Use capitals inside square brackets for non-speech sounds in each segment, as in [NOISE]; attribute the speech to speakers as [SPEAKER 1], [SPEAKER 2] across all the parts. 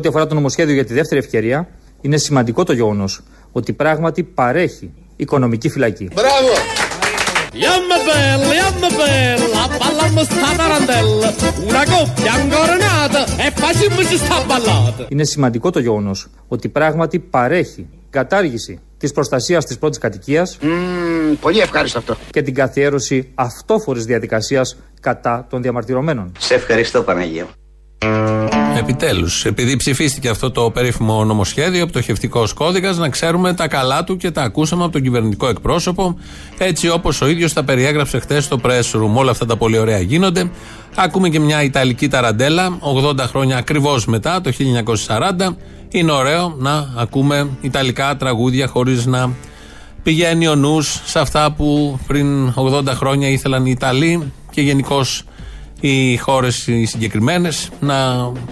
[SPEAKER 1] ό,τι αφορά το νομοσχέδιο για τη δεύτερη ευκαιρία, είναι σημαντικό το γεγονός ότι πράγματι παρέχει οικονομική φυλακή. Μπράβο! Είναι σημαντικό το γεγονός ότι πράγματι παρέχει κατάργηση της προστασίας της πρώτης κατοικίας.
[SPEAKER 2] πολύ ευχάριστο αυτό.
[SPEAKER 1] Και την καθιέρωση αυτόφορης διαδικασίας κατά των διαμαρτυρωμένων.
[SPEAKER 2] Σε ευχαριστώ, Παναγία.
[SPEAKER 3] Επιτέλους, επειδή ψηφίστηκε αυτό το περίφημο νομοσχέδιο, πτωχευτικός κώδικας, να ξέρουμε τα καλά του και τα ακούσαμε από τον κυβερνητικό εκπρόσωπο, έτσι όπως ο ίδιος τα περιέγραψε χθες στο press room. Όλα αυτά τα πολύ ωραία γίνονται. Ακούμε και μια Ιταλική ταραντέλα, 80 χρόνια ακριβώς μετά, το 1940. Είναι ωραίο να ακούμε Ιταλικά τραγούδια χωρίς να πηγαίνει ο νους σε αυτά που πριν 80 χρόνια ήθελαν οι Ιταλοί και γενικώς οι χώρες οι συγκεκριμένες να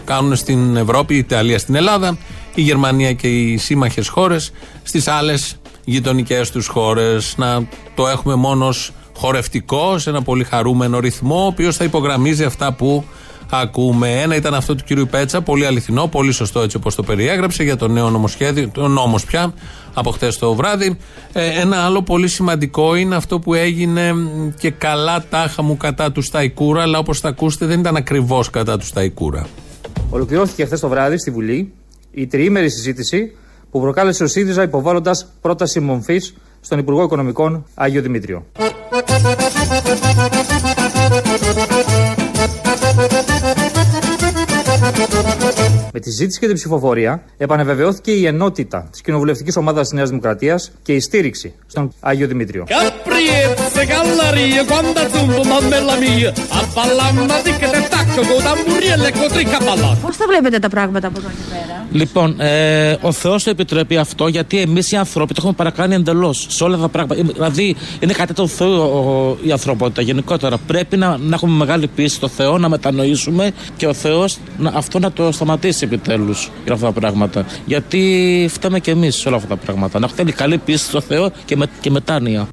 [SPEAKER 3] κάνουν στην Ευρώπη, η Ιταλία στην Ελλάδα, η Γερμανία και οι σύμμαχες χώρες στις άλλες γειτονικές τους χώρες. Να το έχουμε μόνο χορευτικό, σε ένα πολύ χαρούμενο ρυθμό, ο οποίος θα υπογραμμίζει αυτά που ακούμε. Ένα ήταν αυτό του κύριου Πέτσα, πολύ αληθινό, πολύ σωστό έτσι όπως το περιέγραψε για το νέο νομοσχέδιο, το νόμος πια από χτες το βράδυ. Ε, ένα άλλο πολύ σημαντικό είναι αυτό που έγινε και καλά τάχα μου κατά του Σταϊκούρα, αλλά όπως θα ακούσετε δεν ήταν ακριβώς κατά του Σταϊκούρα.
[SPEAKER 1] Ολοκληρώθηκε χθες το βράδυ στη Βουλή η τριήμερη συζήτηση που προκάλεσε ο ΣΥΡΙΖΑ υποβάλλοντας πρόταση μομφής στον Υπουργό Οικονομικών Άγιο Δημήτριο. Με τη ζήτηση και την ψηφοφορία επανεβεβαιώθηκε η ενότητα της κοινοβουλευτικής ομάδας της Νέας Δημοκρατίας και η στήριξη στον Άγιο Δημήτριο.
[SPEAKER 4] Πώς θα βλέπετε τα πράγματα από εδώ και πέρα;
[SPEAKER 5] Λοιπόν, ε, ο Θεός το επιτρέπει αυτό γιατί εμείς οι άνθρωποι το έχουμε παρακάνει εντελώς σε όλα τα πράγματα. Δηλαδή, είναι κάτι το Θεό η ανθρωπότητα γενικότερα. Πρέπει να, να έχουμε μεγάλη πίστη στο Θεό, να μετανοήσουμε και ο Θεός αυτό να το σταματήσει επιτέλους για αυτά τα πράγματα. Γιατί φταίμε και εμείς σε όλα αυτά τα πράγματα. Να θέλει καλή πίστη στο Θεό και, με, και μετάνοια.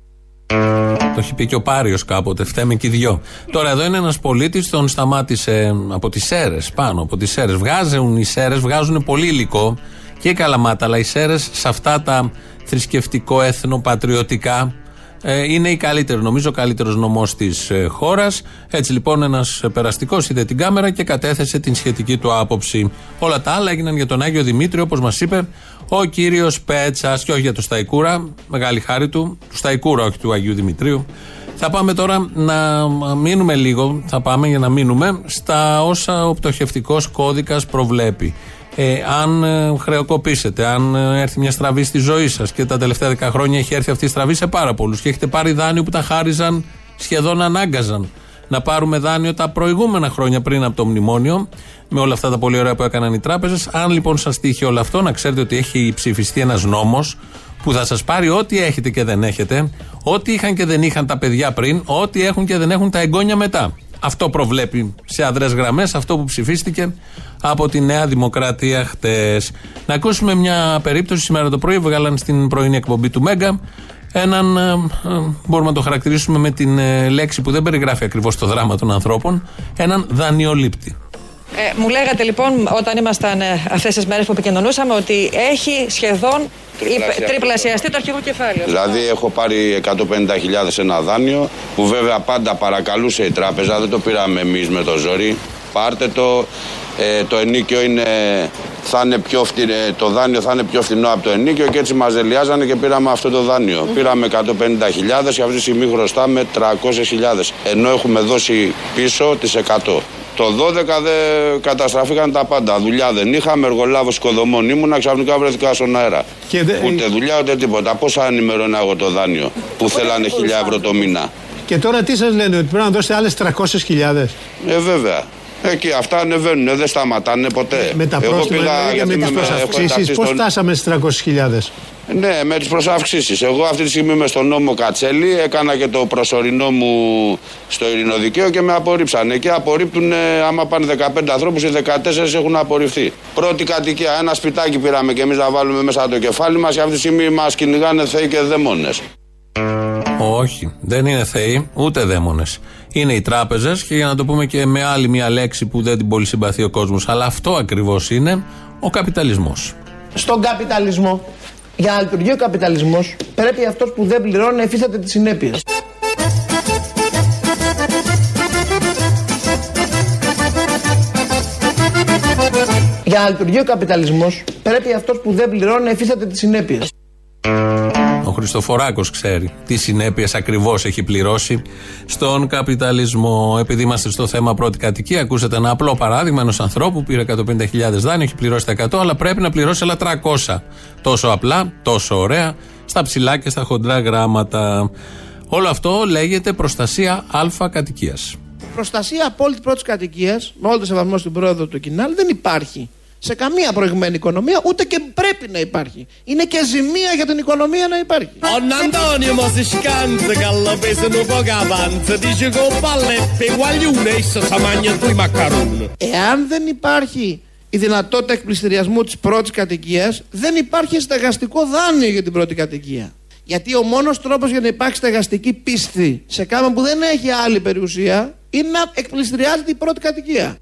[SPEAKER 3] Το έχει πει και ο Πάριος κάποτε. Φταίμε και οι δυο. Τώρα εδώ είναι ένας πολίτης, τον σταμάτησε από τις ΣΕΡΕ, πάνω από τις ΣΕΡΕ. Βγάζουν οι ΣΕΡΕ, βγάζουν πολύ υλικό και καλαμάτα, αλλά οι ΣΕΡΕ σε αυτά τα θρησκευτικό, έθνο, πατριωτικά ε, είναι η καλύτερη, νομίζω, ο καλύτερος νομός της ε, χώρας. Έτσι λοιπόν, ένας περαστικός είδε την κάμερα και κατέθεσε την σχετική του άποψη. Όλα τα άλλα έγιναν για τον Άγιο Δημήτριο, όπως μας είπε ο κύριος Πέτσας, και όχι για τον Σταϊκούρα. Μεγάλη χάρη του. Τους Σταϊκούρα, όχι του Αγίου Δημητρίου. Θα πάμε τώρα να μείνουμε λίγο, θα πάμε για να μείνουμε στα όσα ο πτωχευτικός κώδικας προβλέπει. Ε, αν ε, χρεοκοπήσετε, αν ε, έρθει μια στραβή στη ζωή σας και τα τελευταία δέκα χρόνια έχει έρθει αυτή η στραβή σε πάρα πολλούς και έχετε πάρει δάνειο που τα χάριζαν, σχεδόν ανάγκαζαν να πάρουμε δάνειο τα προηγούμενα χρόνια πριν από το μνημόνιο, με όλα αυτά τα πολύ ωραία που έκαναν οι τράπεζες. Αν λοιπόν σας τύχει όλο αυτό, να ξέρετε ότι έχει ψηφιστεί ένας νόμος που θα σας πάρει ό,τι έχετε και δεν έχετε, ό,τι είχαν και δεν είχαν τα παιδιά πριν, ό,τι έχουν και δεν έχουν τα εγγόνια μετά. Αυτό προβλέπει σε αδρές γραμμές αυτό που ψηφίστηκε από τη Νέα Δημοκρατία χτες. Να ακούσουμε μια περίπτωση σήμερα το πρωί. Βγάλαν στην πρωινή εκπομπή του Μέγκα έναν, ε, ε, μπορούμε να το χαρακτηρίσουμε με την ε, λέξη που δεν περιγράφει ακριβώς το δράμα των ανθρώπων, έναν δανειολήπτη.
[SPEAKER 6] Ε, μου λέγατε λοιπόν όταν ήμασταν ε, αυτέ τι μέρες που επικοινωνούσαμε ότι έχει σχεδόν τριπλασιαστεί το αρχικό κεφάλαιος.
[SPEAKER 7] Δηλαδή έχω πάρει 150.000 ένα δάνειο που βέβαια πάντα παρακαλούσε η τράπεζα, δεν το πήραμε εμείς με το ζόρι. Πάρτε το, ε, το ενίκιο είναι, θα είναι πιο φτηνό, το δάνειο θα είναι πιο φθηνό από το ενίκιο και έτσι μας δελειάζανε και πήραμε αυτό το δάνειο. Πήραμε 150.000 και αυτή τη στιγμή χρωστάμε 300.000 ενώ έχουμε δώσει πίσω τις 100. Το 12 δεν καταστραφήκαν τα πάντα. Δουλειά δεν είχαμε, εργολάβος οικοδομών ήμουνα, ξαφνικά βρέθηκα στον αέρα. Και δε... Ούτε δουλειά ούτε τίποτα. Πόσα ενημερώνα εγώ το δάνειο που θέλανε 1000 ευρώ το μήνα.
[SPEAKER 8] Και τώρα τι σας λένε, ότι πρέπει να δώσετε άλλες 300.000.
[SPEAKER 7] Ε, βέβαια. Εκεί αυτά ανεβαίνουν, δεν σταματάνε ποτέ.
[SPEAKER 8] Με τα πρόστιμα και με τις προσαυξήσεις, πώς φτάσαμε στις 300.000.
[SPEAKER 7] Ναι, με τις προσαυξήσεις. Εγώ αυτή τη στιγμή είμαι στον νόμο Κατσέλη, έκανα και το προσωρινό μου στο ειρηνοδικαίο και με απορρίψανε. Και απορρίπτουν, άμα πάνε 15 ανθρώπους, οι 14 έχουν απορριφθεί. Πρώτη κατοικία, ένα σπιτάκι πήραμε και εμείς να βάλουμε μέσα το κεφάλι μας και αυτή τη στιγμή μας κυνηγάνε θεοί και δαιμόνε.
[SPEAKER 3] Όχι, δεν είναι θεοί, ούτε δαίμονες. Είναι οι τράπεζες και για να το πούμε και με άλλη μια λέξη που δεν την πολύ συμπαθεί ο κόσμος, αλλά αυτό ακριβώς είναι ο καπιταλισμός.
[SPEAKER 9] Στον καπιταλισμό, για να λειτουργεί ο καπιταλισμός, πρέπει αυτός που δεν πληρώνει να υφίσταται τις συνέπειες. Για να λειτουργεί ο καπιταλισμός, πρέπει αυτός που δεν πληρώνει να υφίσταται τις συνέπειες.
[SPEAKER 3] Ο Χριστοφοράκος ξέρει τι συνέπειες ακριβώς έχει πληρώσει στον καπιταλισμό. Επειδή είμαστε στο θέμα πρώτη κατοικία, ακούσατε ένα απλό παράδειγμα ενός ανθρώπου που πήρε 150.000 δάνειο, έχει πληρώσει τα 100, αλλά πρέπει να πληρώσει άλλα 300. Τόσο απλά, τόσο ωραία, στα ψηλά και στα χοντρά γράμματα. Όλο αυτό λέγεται προστασία Α κατοικίας.
[SPEAKER 9] Προστασία απόλυτη πρώτης κατοικίας, με όλο το σεβασμό στην πρόεδρο του Κινάλ, δεν υπάρχει σε καμία προηγμένη οικονομία, ούτε και πρέπει να υπάρχει. Είναι και ζημία για την οικονομία να υπάρχει. Εάν δεν υπάρχει η δυνατότητα εκπληστηριασμού της πρώτης κατοικίας, δεν υπάρχει στεγαστικό δάνειο για την πρώτη κατοικία. Γιατί ο μόνος τρόπος για να υπάρξει στεγαστική πίστη σε κάμα που δεν έχει άλλη περιουσία είναι να εκπληστηριάζεται η πρώτη κατοικία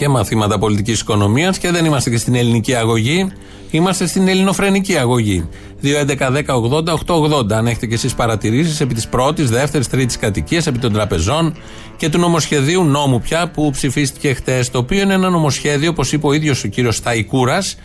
[SPEAKER 3] και μαθήματα πολιτικής οικονομίας και δεν είμαστε και στην ελληνική αγωγή. Είμαστε στην ελληνοφρενική αγωγή. 2.11.10.80.880. Αν έχετε και εσείς παρατηρήσεις επί της πρώτης, δεύτερης, τρίτης κατοικίας, επί των τραπεζών και του νομοσχεδίου νόμου πια που ψηφίστηκε χτες. Το οποίο είναι ένα νομοσχέδιο, όπως είπε ο ίδιος ο κύριος Σταϊκούρας,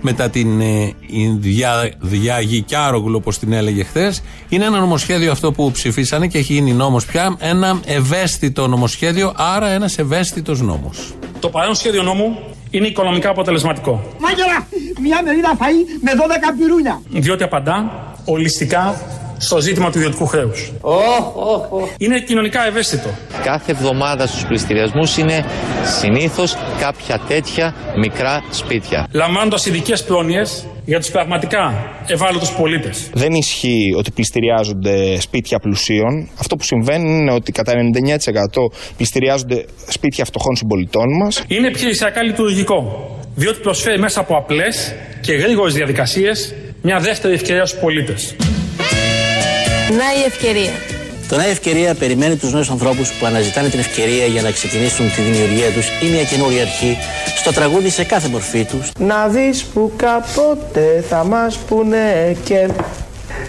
[SPEAKER 3] μετά την ε, δια, διαγικιάρογλου όπως την έλεγε χθες. Είναι ένα νομοσχέδιο αυτό που ψηφίσανε και έχει γίνει νόμος πια. Ένα ευαίσθητο νομοσχέδιο, άρα ένας ευαίσθητος νόμος.
[SPEAKER 10] Το παρόν σχέδιο νόμου είναι οικονομικά αποτελεσματικό.
[SPEAKER 11] Μάγερα, μια μερίδα φαΐ με 12 πυρούνια.
[SPEAKER 10] Διότι απαντά ολιστικά στο ζήτημα του ιδιωτικού χρέους. Είναι κοινωνικά ευαίσθητο.
[SPEAKER 12] Κάθε εβδομάδα στους πληστηριασμούς είναι συνήθως κάποια τέτοια μικρά σπίτια.
[SPEAKER 10] Λαμβάνοντας ειδικές πρόνοιε για τους πραγματικά ευάλωτους πολίτες.
[SPEAKER 13] Δεν ισχύει ότι πληστηριάζονται σπίτια πλουσίων. Αυτό που συμβαίνει είναι ότι κατά 99% πληστηριάζονται σπίτια φτωχών συμπολιτών μας.
[SPEAKER 10] Είναι επιχειρησιακά λειτουργικό. Διότι προσφέρει μέσα από απλές και γρήγορες διαδικασίες μια δεύτερη ευκαιρία στους πολίτες.
[SPEAKER 14] Να η ευκαιρία. Το Να η ευκαιρία περιμένει τους νέους ανθρώπους που αναζητάνε την ευκαιρία για να ξεκινήσουν τη δημιουργία τους ή μια καινούργια αρχή στο τραγούδι σε κάθε μορφή τους.
[SPEAKER 9] Να δεις που κάποτε θα μας πούνε και.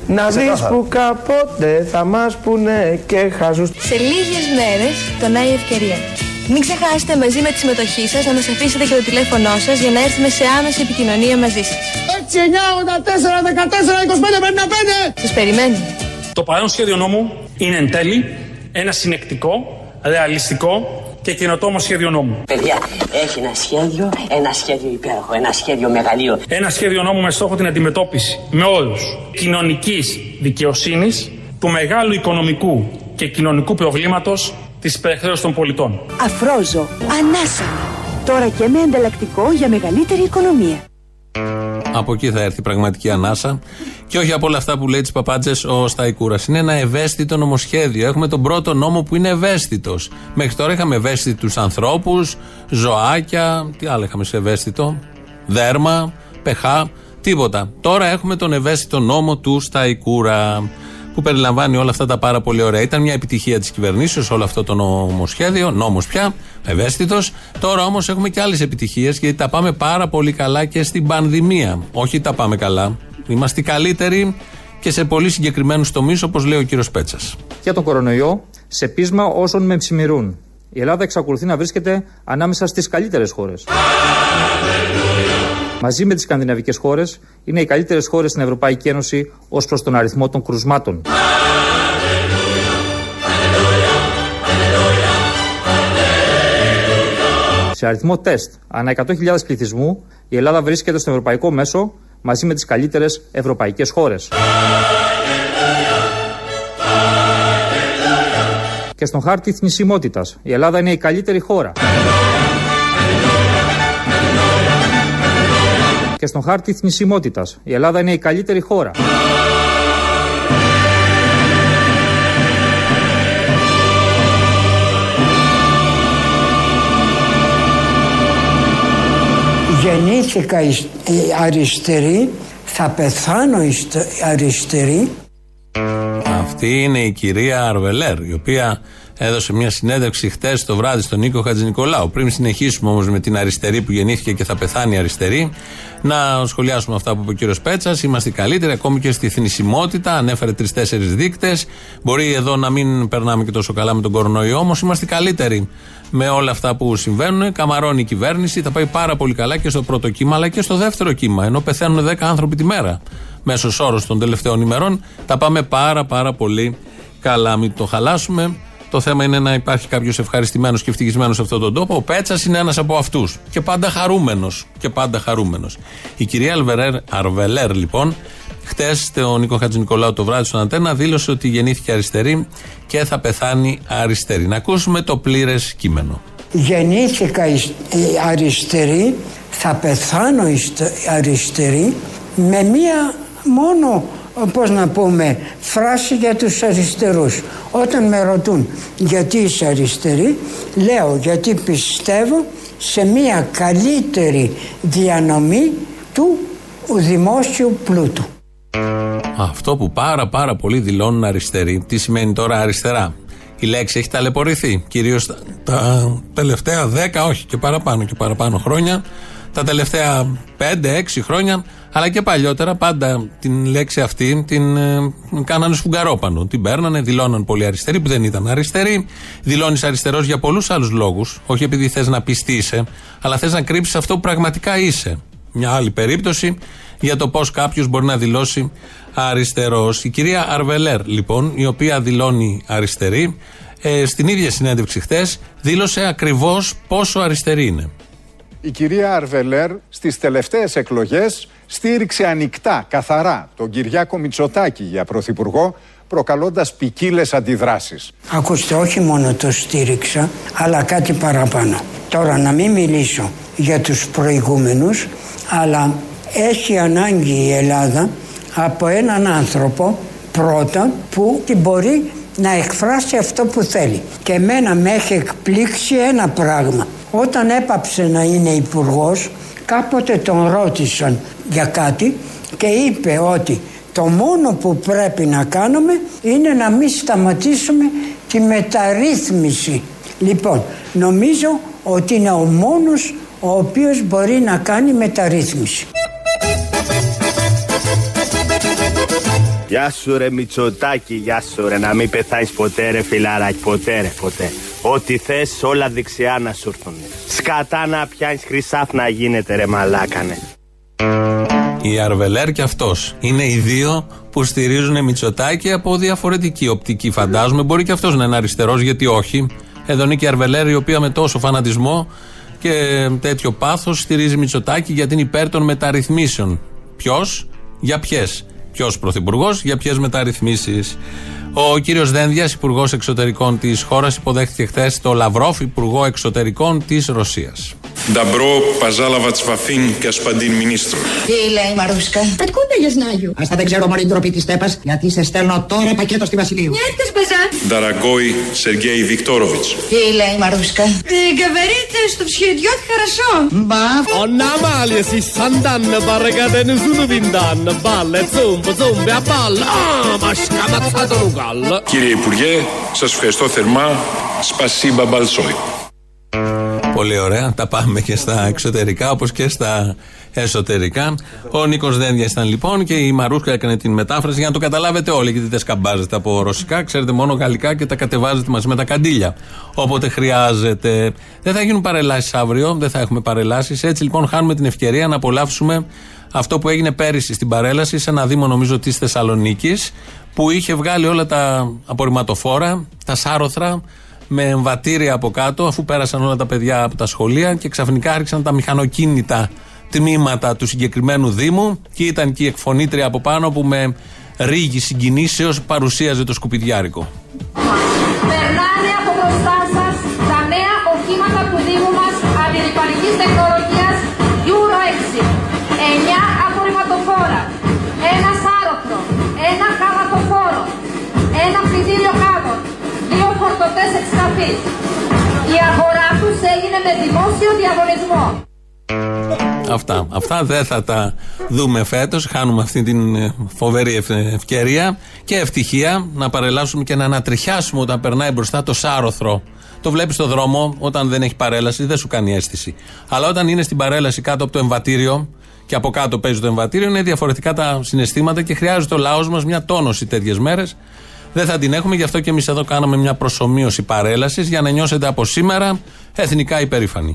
[SPEAKER 9] Να δεις που κάποτε θα μας πούνε και χαζούς.
[SPEAKER 14] Σε λίγες μέρες το Να η ευκαιρία. Μην ξεχάσετε μαζί με τη συμμετοχή σας να μας αφήσετε και το τηλέφωνό σας για να έρθουμε σε άμεση επικοινωνία μαζί σας.
[SPEAKER 11] 6, 9, 84, 14, 25, 55!
[SPEAKER 14] Σας περιμένουμε.
[SPEAKER 10] Το παρόν σχέδιο νόμου είναι εν τέλει ένα συνεκτικό, ρεαλιστικό και καινοτόμο σχέδιο νόμου.
[SPEAKER 15] Παιδιά, έχει ένα σχέδιο, ένα σχέδιο υπέροχο, ένα σχέδιο μεγαλείο.
[SPEAKER 10] Ένα σχέδιο νόμου με στόχο την αντιμετώπιση με όρου κοινωνικής δικαιοσύνης του μεγάλου οικονομικού και κοινωνικού προβλήματος της υπερχρέωση των πολιτών.
[SPEAKER 16] Αφρόζω, ανάσα. Τώρα και με ανταλλακτικό για μεγαλύτερη οικονομία.
[SPEAKER 3] Από εκεί θα έρθει η πραγματική ανάσα. Και όχι από όλα αυτά που λέει τις παπάντζες ο Σταϊκούρας. Είναι ένα ευαίσθητο νομοσχέδιο. Έχουμε τον πρώτο νόμο που είναι ευαίσθητος. Μέχρι τώρα είχαμε ευαίσθητους ανθρώπους, ζωάκια. Τι άλλο είχαμε σε ευαίσθητο; Δέρμα, πεχά, τίποτα. Τώρα έχουμε τον ευαίσθητο νόμο του Σταϊκούρα που περιλαμβάνει όλα αυτά τα πάρα πολύ ωραία. Ήταν μια επιτυχία της κυβερνήσεως όλο αυτό το νομοσχέδιο, νόμος πια, ευαίσθητος. Τώρα όμως έχουμε και άλλες επιτυχίες γιατί τα πάμε πάρα πολύ καλά και στην πανδημία. Όχι τα πάμε καλά. Είμαστε καλύτεροι και σε πολύ συγκεκριμένους τομείς, όπως λέει ο κύριος Πέτσας.
[SPEAKER 1] Για τον κορονοϊό, σε πείσμα όσων με ψημιρούν. Η Ελλάδα εξακολουθεί να βρίσκεται ανάμεσα στις καλύτερες χώρες. Μαζί με τις σκανδιναβικές χώρες, είναι οι καλύτερες χώρες στην Ευρωπαϊκή Ένωση ως προς τον αριθμό των κρουσμάτων. Σε αριθμό τεστ ανά 100.000 πληθυσμού, η Ελλάδα βρίσκεται στο ευρωπαϊκό μέσο μαζί με τις καλύτερες ευρωπαϊκές χώρες. Και στον χάρτη θνησιμότητας, η Ελλάδα είναι η καλύτερη χώρα. Και στον χάρτη θνησιμότητας, η Ελλάδα είναι η καλύτερη χώρα.
[SPEAKER 17] γεννήθηκα αριστερή, θα πεθάνω αριστερή.
[SPEAKER 3] Αυτή είναι η κυρία Αρβελέρ, η οποία έδωσε μια συνέντευξη χτες το βράδυ στον Νίκο Χατζηνικολάου. Πριν συνεχίσουμε όμως με την αριστερή που γεννήθηκε και θα πεθάνει αριστερή, να σχολιάσουμε αυτά που είπε ο κύριος Πέτσας. Είμαστε καλύτεροι ακόμη και στη θνησιμότητα. Ανέφερε τρει-τέσσερι δείκτες. Μπορεί εδώ να μην περνάμε και τόσο καλά με τον κορονοϊό, όμως είμαστε καλύτεροι με όλα αυτά που συμβαίνουν. Καμαρώνει η κυβέρνηση. Θα πάει πάρα πολύ καλά και στο πρώτο κύμα αλλά και στο δεύτερο κύμα. Ενώ πεθαίνουν 10 άνθρωποι τη μέρα. Μέσος όρος των τελευταίων ημερών. Τα πάμε πάρα πάρα πολύ καλά. Μην το χαλάσουμε. Το θέμα είναι να υπάρχει κάποιος ευχαριστημένος και ευτυχισμένος σε αυτόν τον τόπο. Ο Πέτσας είναι ένας από αυτούς. Και πάντα χαρούμενος. Και πάντα χαρούμενος. Η κυρία Αλβερέρ, Αρβελέρ, λοιπόν, χτες ο Νίκο Χατζηνικολάου το βράδυ στον Αντένα δήλωσε ότι γεννήθηκε αριστερή και θα πεθάνει αριστερή. Να ακούσουμε το πλήρες κείμενο.
[SPEAKER 17] Γεννήθηκα αριστερή, θα πεθάνω αριστερή με μία μόνο πώς να πούμε φράση για τους αριστερούς. Όταν με ρωτούν γιατί είσαι αριστερή λέω γιατί πιστεύω σε μια καλύτερη διανομή του δημόσιου πλούτου
[SPEAKER 3] αυτό που πάρα πάρα πολύ δηλώνουν αριστεροί τι σημαίνει τώρα αριστερά; Η λέξη έχει ταλαιπωρηθεί κυρίως τα, τα τελευταία δέκα όχι και παραπάνω και παραπάνω χρόνια τα τελευταία 5-6 χρόνια, αλλά και παλιότερα, πάντα την λέξη αυτή την ε, κάνανε σφουγγαρόπανο. Την παίρνανε, δηλώναν πολύ αριστεροί που δεν ήταν αριστεροί. Δηλώνεις αριστερός για πολλούς άλλους λόγους. Όχι επειδή θες να πιστεί είσαι, αλλά θες να κρύψεις αυτό που πραγματικά είσαι. Μια άλλη περίπτωση για το πώς κάποιος μπορεί να δηλώσει αριστερός. Η κυρία Αρβελέρ, λοιπόν, η οποία δηλώνει αριστερή, ε, στην ίδια συνέντευξη χθες δήλωσε ακριβώς πόσο αριστερή είναι
[SPEAKER 18] η κυρία Αρβελέρ στις τελευταίες εκλογές στήριξε ανοιχτά, καθαρά τον Κυριάκο Μητσοτάκη για πρωθυπουργό προκαλώντας ποικίλες αντιδράσεις.
[SPEAKER 17] Ακούστε, όχι μόνο το στήριξα, αλλά κάτι παραπάνω. Τώρα να μην μιλήσω για τους προηγούμενους, αλλά έχει ανάγκη η Ελλάδα από έναν άνθρωπο πρώτα που μπορεί να εκφράσει αυτό που θέλει. Και εμένα με έχει εκπλήξει ένα πράγμα. Όταν έπαψε να είναι υπουργός, κάποτε τον ρώτησαν για κάτι και είπε ότι το μόνο που πρέπει να κάνουμε είναι να μην σταματήσουμε τη μεταρρύθμιση. Λοιπόν, νομίζω ότι είναι ο μόνος ο οποίος μπορεί να κάνει μεταρρύθμιση.
[SPEAKER 19] Γεια σου ρε Μητσοτάκη, γεια σου ρε να μην πεθάνεις ποτέ ρε φιλαράκι, ποτέ ρε ποτέ. Ό,τι θες όλα δεξιά να σου έρθουν. Σκατά να πιάνεις χρυσάφ να γίνεται ρε μαλάκανε.
[SPEAKER 3] Η Αρβελέρ και αυτός είναι οι δύο που στηρίζουν Μητσοτάκη από διαφορετική οπτική φαντάζομαι. Μπορεί και αυτός να είναι αριστερός γιατί όχι. Εδώ είναι και η Αρβελέρ η οποία με τόσο φανατισμό και τέτοιο πάθος στηρίζει Μητσοτάκη γιατί είναι υπέρ των μεταρρυθμίσεων. Ποιος, για ποιες; Ποιος πρωθυπουργός, για ποιες μεταρρυθμίσεις. Ο κύριος Δένδιας, υπουργός εξωτερικών της χώρας, υποδέχτηκε χθες το Λαυρόφ, υπουργό εξωτερικών της Ρωσίας.
[SPEAKER 20] Νταμπρό, παζάλαβα τσβαφίν Афин, господин министр.
[SPEAKER 21] Τι λέει, Μαρούσκα; Откуда я знаю. Ας δεν ξέρω μόνο την τροπή της τέπας, γιατί σε στέλνω τώρα πακέτο στη Βασιλείου.
[SPEAKER 20] Нет, госпожа. Дорогой Σεργέη Викторович.
[SPEAKER 21] Τι λέει, Μαρούσκα;
[SPEAKER 4] Говорите, στο все
[SPEAKER 21] της
[SPEAKER 22] χαρασό. Μπαφ. Ο Ναμάλ, εσύ σαν ταν, παρέκα δεν ζουν βινταν. Μπάλε, τσούμπ, τσούμπ. Α.
[SPEAKER 20] Κύριε Υπουργέ, σας ευχαριστώ θερμά. Σπασίμπα μπαλσόι.
[SPEAKER 3] Πολύ ωραία. Τα πάμε και στα εξωτερικά όπως και στα εσωτερικά. Ο Νίκος Δένδια ήταν λοιπόν και η Μαρούσκα έκανε την μετάφραση για να το καταλάβετε όλοι, γιατί δεν σκαμπάζετε από ρωσικά. Ξέρετε μόνο γαλλικά και τα κατεβάζετε μαζί με τα καντήλια. Όποτε χρειάζεται. Δεν θα γίνουν παρελάσεις αύριο, δεν θα έχουμε παρελάσεις. Έτσι λοιπόν χάνουμε την ευκαιρία να απολαύσουμε αυτό που έγινε πέρυσι στην παρέλαση σε ένα δήμο νομίζω της Θεσσαλονίκης που είχε βγάλει όλα τα απορριμματοφόρα, τα σάρωθρα με εμβατήρια από κάτω, αφού πέρασαν όλα τα παιδιά από τα σχολεία και ξαφνικά άρχισαν τα μηχανοκίνητα τμήματα του συγκεκριμένου Δήμου και ήταν και η εκφωνήτρια από πάνω που με ρίγη συγκινήσεως παρουσίαζε το σκουπιδιάρικο.
[SPEAKER 23] Περνάνε από μπροστά σας τα νέα οχήματα του Δήμου μας αντιρρυπανική τεχνολογία φορτωτές εξκαφής. Η αγορά τους έγινε με δημόσιο διαγωνισμό.
[SPEAKER 3] Αυτά. Αυτά δεν θα τα δούμε φέτος. Χάνουμε αυτή την ε, φοβερή ευκαιρία και ευτυχία να παρελάσουμε και να ανατριχιάσουμε όταν περνάει μπροστά το σάρωθρο. Το βλέπεις στο δρόμο όταν δεν έχει παρέλαση, δεν σου κάνει αίσθηση. Αλλά όταν είναι στην παρέλαση κάτω από το εμβατήριο και από κάτω παίζει το εμβατήριο, είναι διαφορετικά τα συναισθήματα και χρειάζεται ο λαός μας μια τόνωση τέτοιες μέρες. Δεν θα την έχουμε, γι' αυτό και εμείς εδώ κάναμε μια προσωμείωση παρέλασης για να νιώσετε από σήμερα εθνικά υπερήφανοι.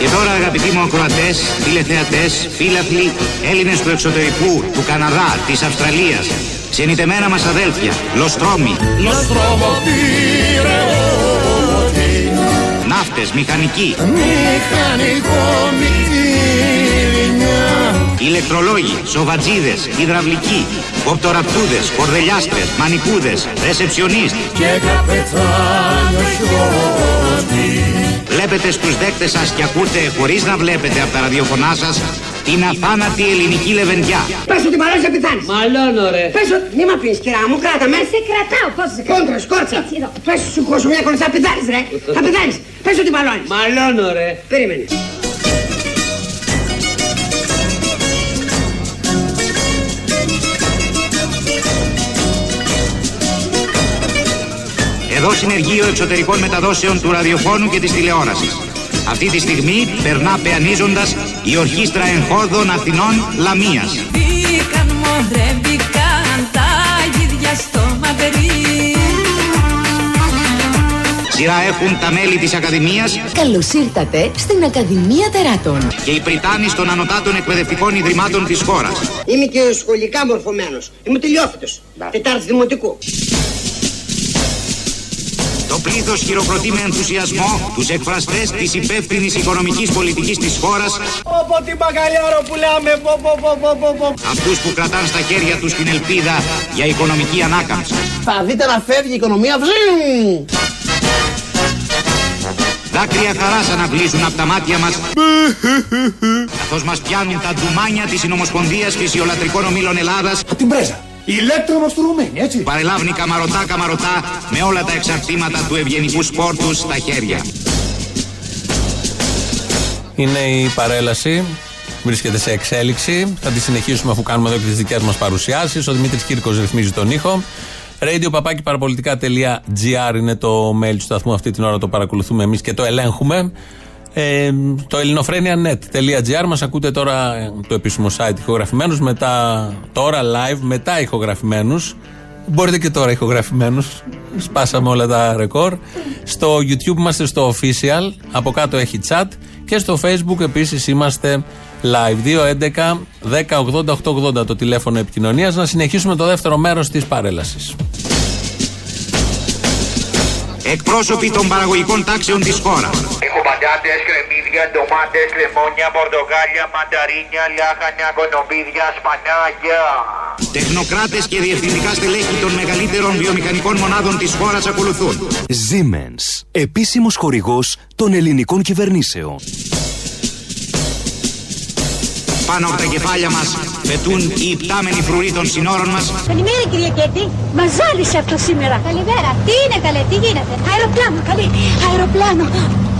[SPEAKER 24] Και τώρα αγαπητοί μου ακροατές, τηλεθεατές, φίλαθλοι, Έλληνες του εξωτερικού, του Καναδά, της Αυστραλίας, ξενιτεμένα μας αδέλφια, λοστρόμοι, ναύτες, μηχανικοί, ηλεκτρολόγοι, σοβατζίδες, υδραυλικοί, οπτοραπτούδες, κορδελιάστρες, μανικούδες, ρεσεψιονίστ.
[SPEAKER 25] Και καπετάνιος
[SPEAKER 24] Βλέπετε στους δέκτες σας και ακούτε χωρίς να βλέπετε από τα ραδιοφωνά σας την αθάνατη ελληνική λεβεντιά.
[SPEAKER 21] Πες ότι μαλώνεις να πεθάνεις.
[SPEAKER 25] Μαλώνω ρε.
[SPEAKER 21] Πες ότι μη μ' αφήνεις κυρά μου, κράτα με.
[SPEAKER 23] Σε κρατάω, πώς σε κρατάω.
[SPEAKER 21] Κόντρα, σκόρτσα. Πες σου κόσμο μια κονσά, θα πεθάνεις ρε. Θα πεθάνεις. Πες ότι μαλώνεις.
[SPEAKER 25] Μαλώνω ρε.
[SPEAKER 21] Περίμενε.
[SPEAKER 24] Εδώ συνεργείο εξωτερικών μεταδόσεων του ραδιοφώνου και της τηλεόρασης. Αυτή τη στιγμή περνά πεανίζοντας η Ορχήστρα Εγχώδων Αθηνών Λαμίας.
[SPEAKER 23] Μπήκαν, μοντρεύτηκαν τα γίδια στο Μαδρί.
[SPEAKER 24] Σειρά έχουν τα μέλη της Ακαδημίας
[SPEAKER 26] Καλώς ήρθατε στην Ακαδημία Τεράτων.
[SPEAKER 24] και οι πριτάνοι των ανωτάτων εκπαιδευτικών ιδρυμάτων της χώρας.
[SPEAKER 21] Είμαι και σχολικά μορφωμένος. Είμαι τελειόφυτος. Τετάρτης δημοτικού.
[SPEAKER 24] Το πλήθος χειροκροτεί με ενθουσιασμό τους εκφραστές της υπεύθυνης οικονομικής πολιτικής της χώρας
[SPEAKER 25] Όπω την μπακαλιάρο που λέμε. Πο, πο, πο, πο, πο, πο.
[SPEAKER 24] αυτούς που κρατάν στα χέρια τους την ελπίδα για οικονομική ανάκαμψη.
[SPEAKER 21] Θα δείτε να φεύγει η οικονομία. Βζζιμ.
[SPEAKER 24] Δάκρυα χαράς αναβλύζουν από τα μάτια μας καθώς μας πιάνουν τα ντουμάνια της Συνομοσπονδίας Φυσιολατρικών Ομίλων Ελλάδας
[SPEAKER 11] Από την πρέζα. Ηλέκτρονο του Ρουμίνη, έτσι.
[SPEAKER 24] παρελάβνει καμαρωτά καμαρωτά με όλα τα εξαρτήματα του ευγενικού σπόρτου στα χέρια.
[SPEAKER 3] Είναι η παρέλαση. Βρίσκεται σε εξέλιξη. Θα τη συνεχίσουμε αφού κάνουμε εδώ και τις δικές μας παρουσιάσεις. Ο Δημήτρης Κύρκος ρυθμίζει τον ήχο. Radio παπάκι παραπολιτικά.gr είναι το mail του σταθμού. Αυτή την ώρα το παρακολουθούμε εμείς και το ελέγχουμε. Ε, το ελληνοφρένια.net.gr μας ακούτε τώρα ε, το επίσημο site ηχογραφημένους, μετά τώρα live, μετά ηχογραφημένους. Μπορείτε και τώρα ηχογραφημένους. Σπάσαμε όλα τα ρεκόρ. Στο YouTube είμαστε στο official. Από κάτω έχει chat. Και στο Facebook επίσης είμαστε live. 2.11 1080 το τηλέφωνο επικοινωνίας. Να συνεχίσουμε το δεύτερο μέρος της παρέλασης.
[SPEAKER 24] Εκπρόσωποι των παραγωγικών τάξεων της χώρας.
[SPEAKER 27] Έχω πατάτες, κρεμμύδια, ντομάτες, λεμόνια, πορτοκάλια, μανταρίνια, λάχανια, κονοπίδια, σπανάκια.
[SPEAKER 24] Τεχνοκράτες και διευθυντικά στελέχη των μεγαλύτερων βιομηχανικών μονάδων της χώρας ακολουθούν.
[SPEAKER 28] Siemens, επίσημος χορηγός των ελληνικών κυβερνήσεων.
[SPEAKER 24] Πάνω από τα κεφάλια μας πετούν οι υπτάμενοι φρουροί των συνόρων μας
[SPEAKER 23] Καλημέρα κυρία Κέτη. Μας ζάλισε αυτό σήμερα. Καλημέρα. Τι είναι καλέ, τι γίνεται; Αεροπλάνο, καλή. Αεροπλάνο.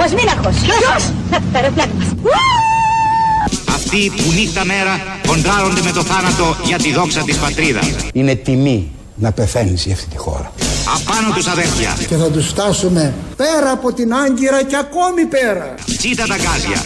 [SPEAKER 23] Ο Σμίναχος. Ποιος; Να, το αεροπλάνο μας.
[SPEAKER 24] Αυτοί που νύχτα μέρα κοντράρονται με το θάνατο για τη δόξα της πατρίδας.
[SPEAKER 29] Είναι τιμή να πεθαίνεις για αυτή τη χώρα.
[SPEAKER 24] Απάνω τους αδέρφια.
[SPEAKER 11] Και θα τους φτάσουμε πέρα από την Άγκυρα και ακόμη πέρα.
[SPEAKER 24] Τσίτα τα γκάζια.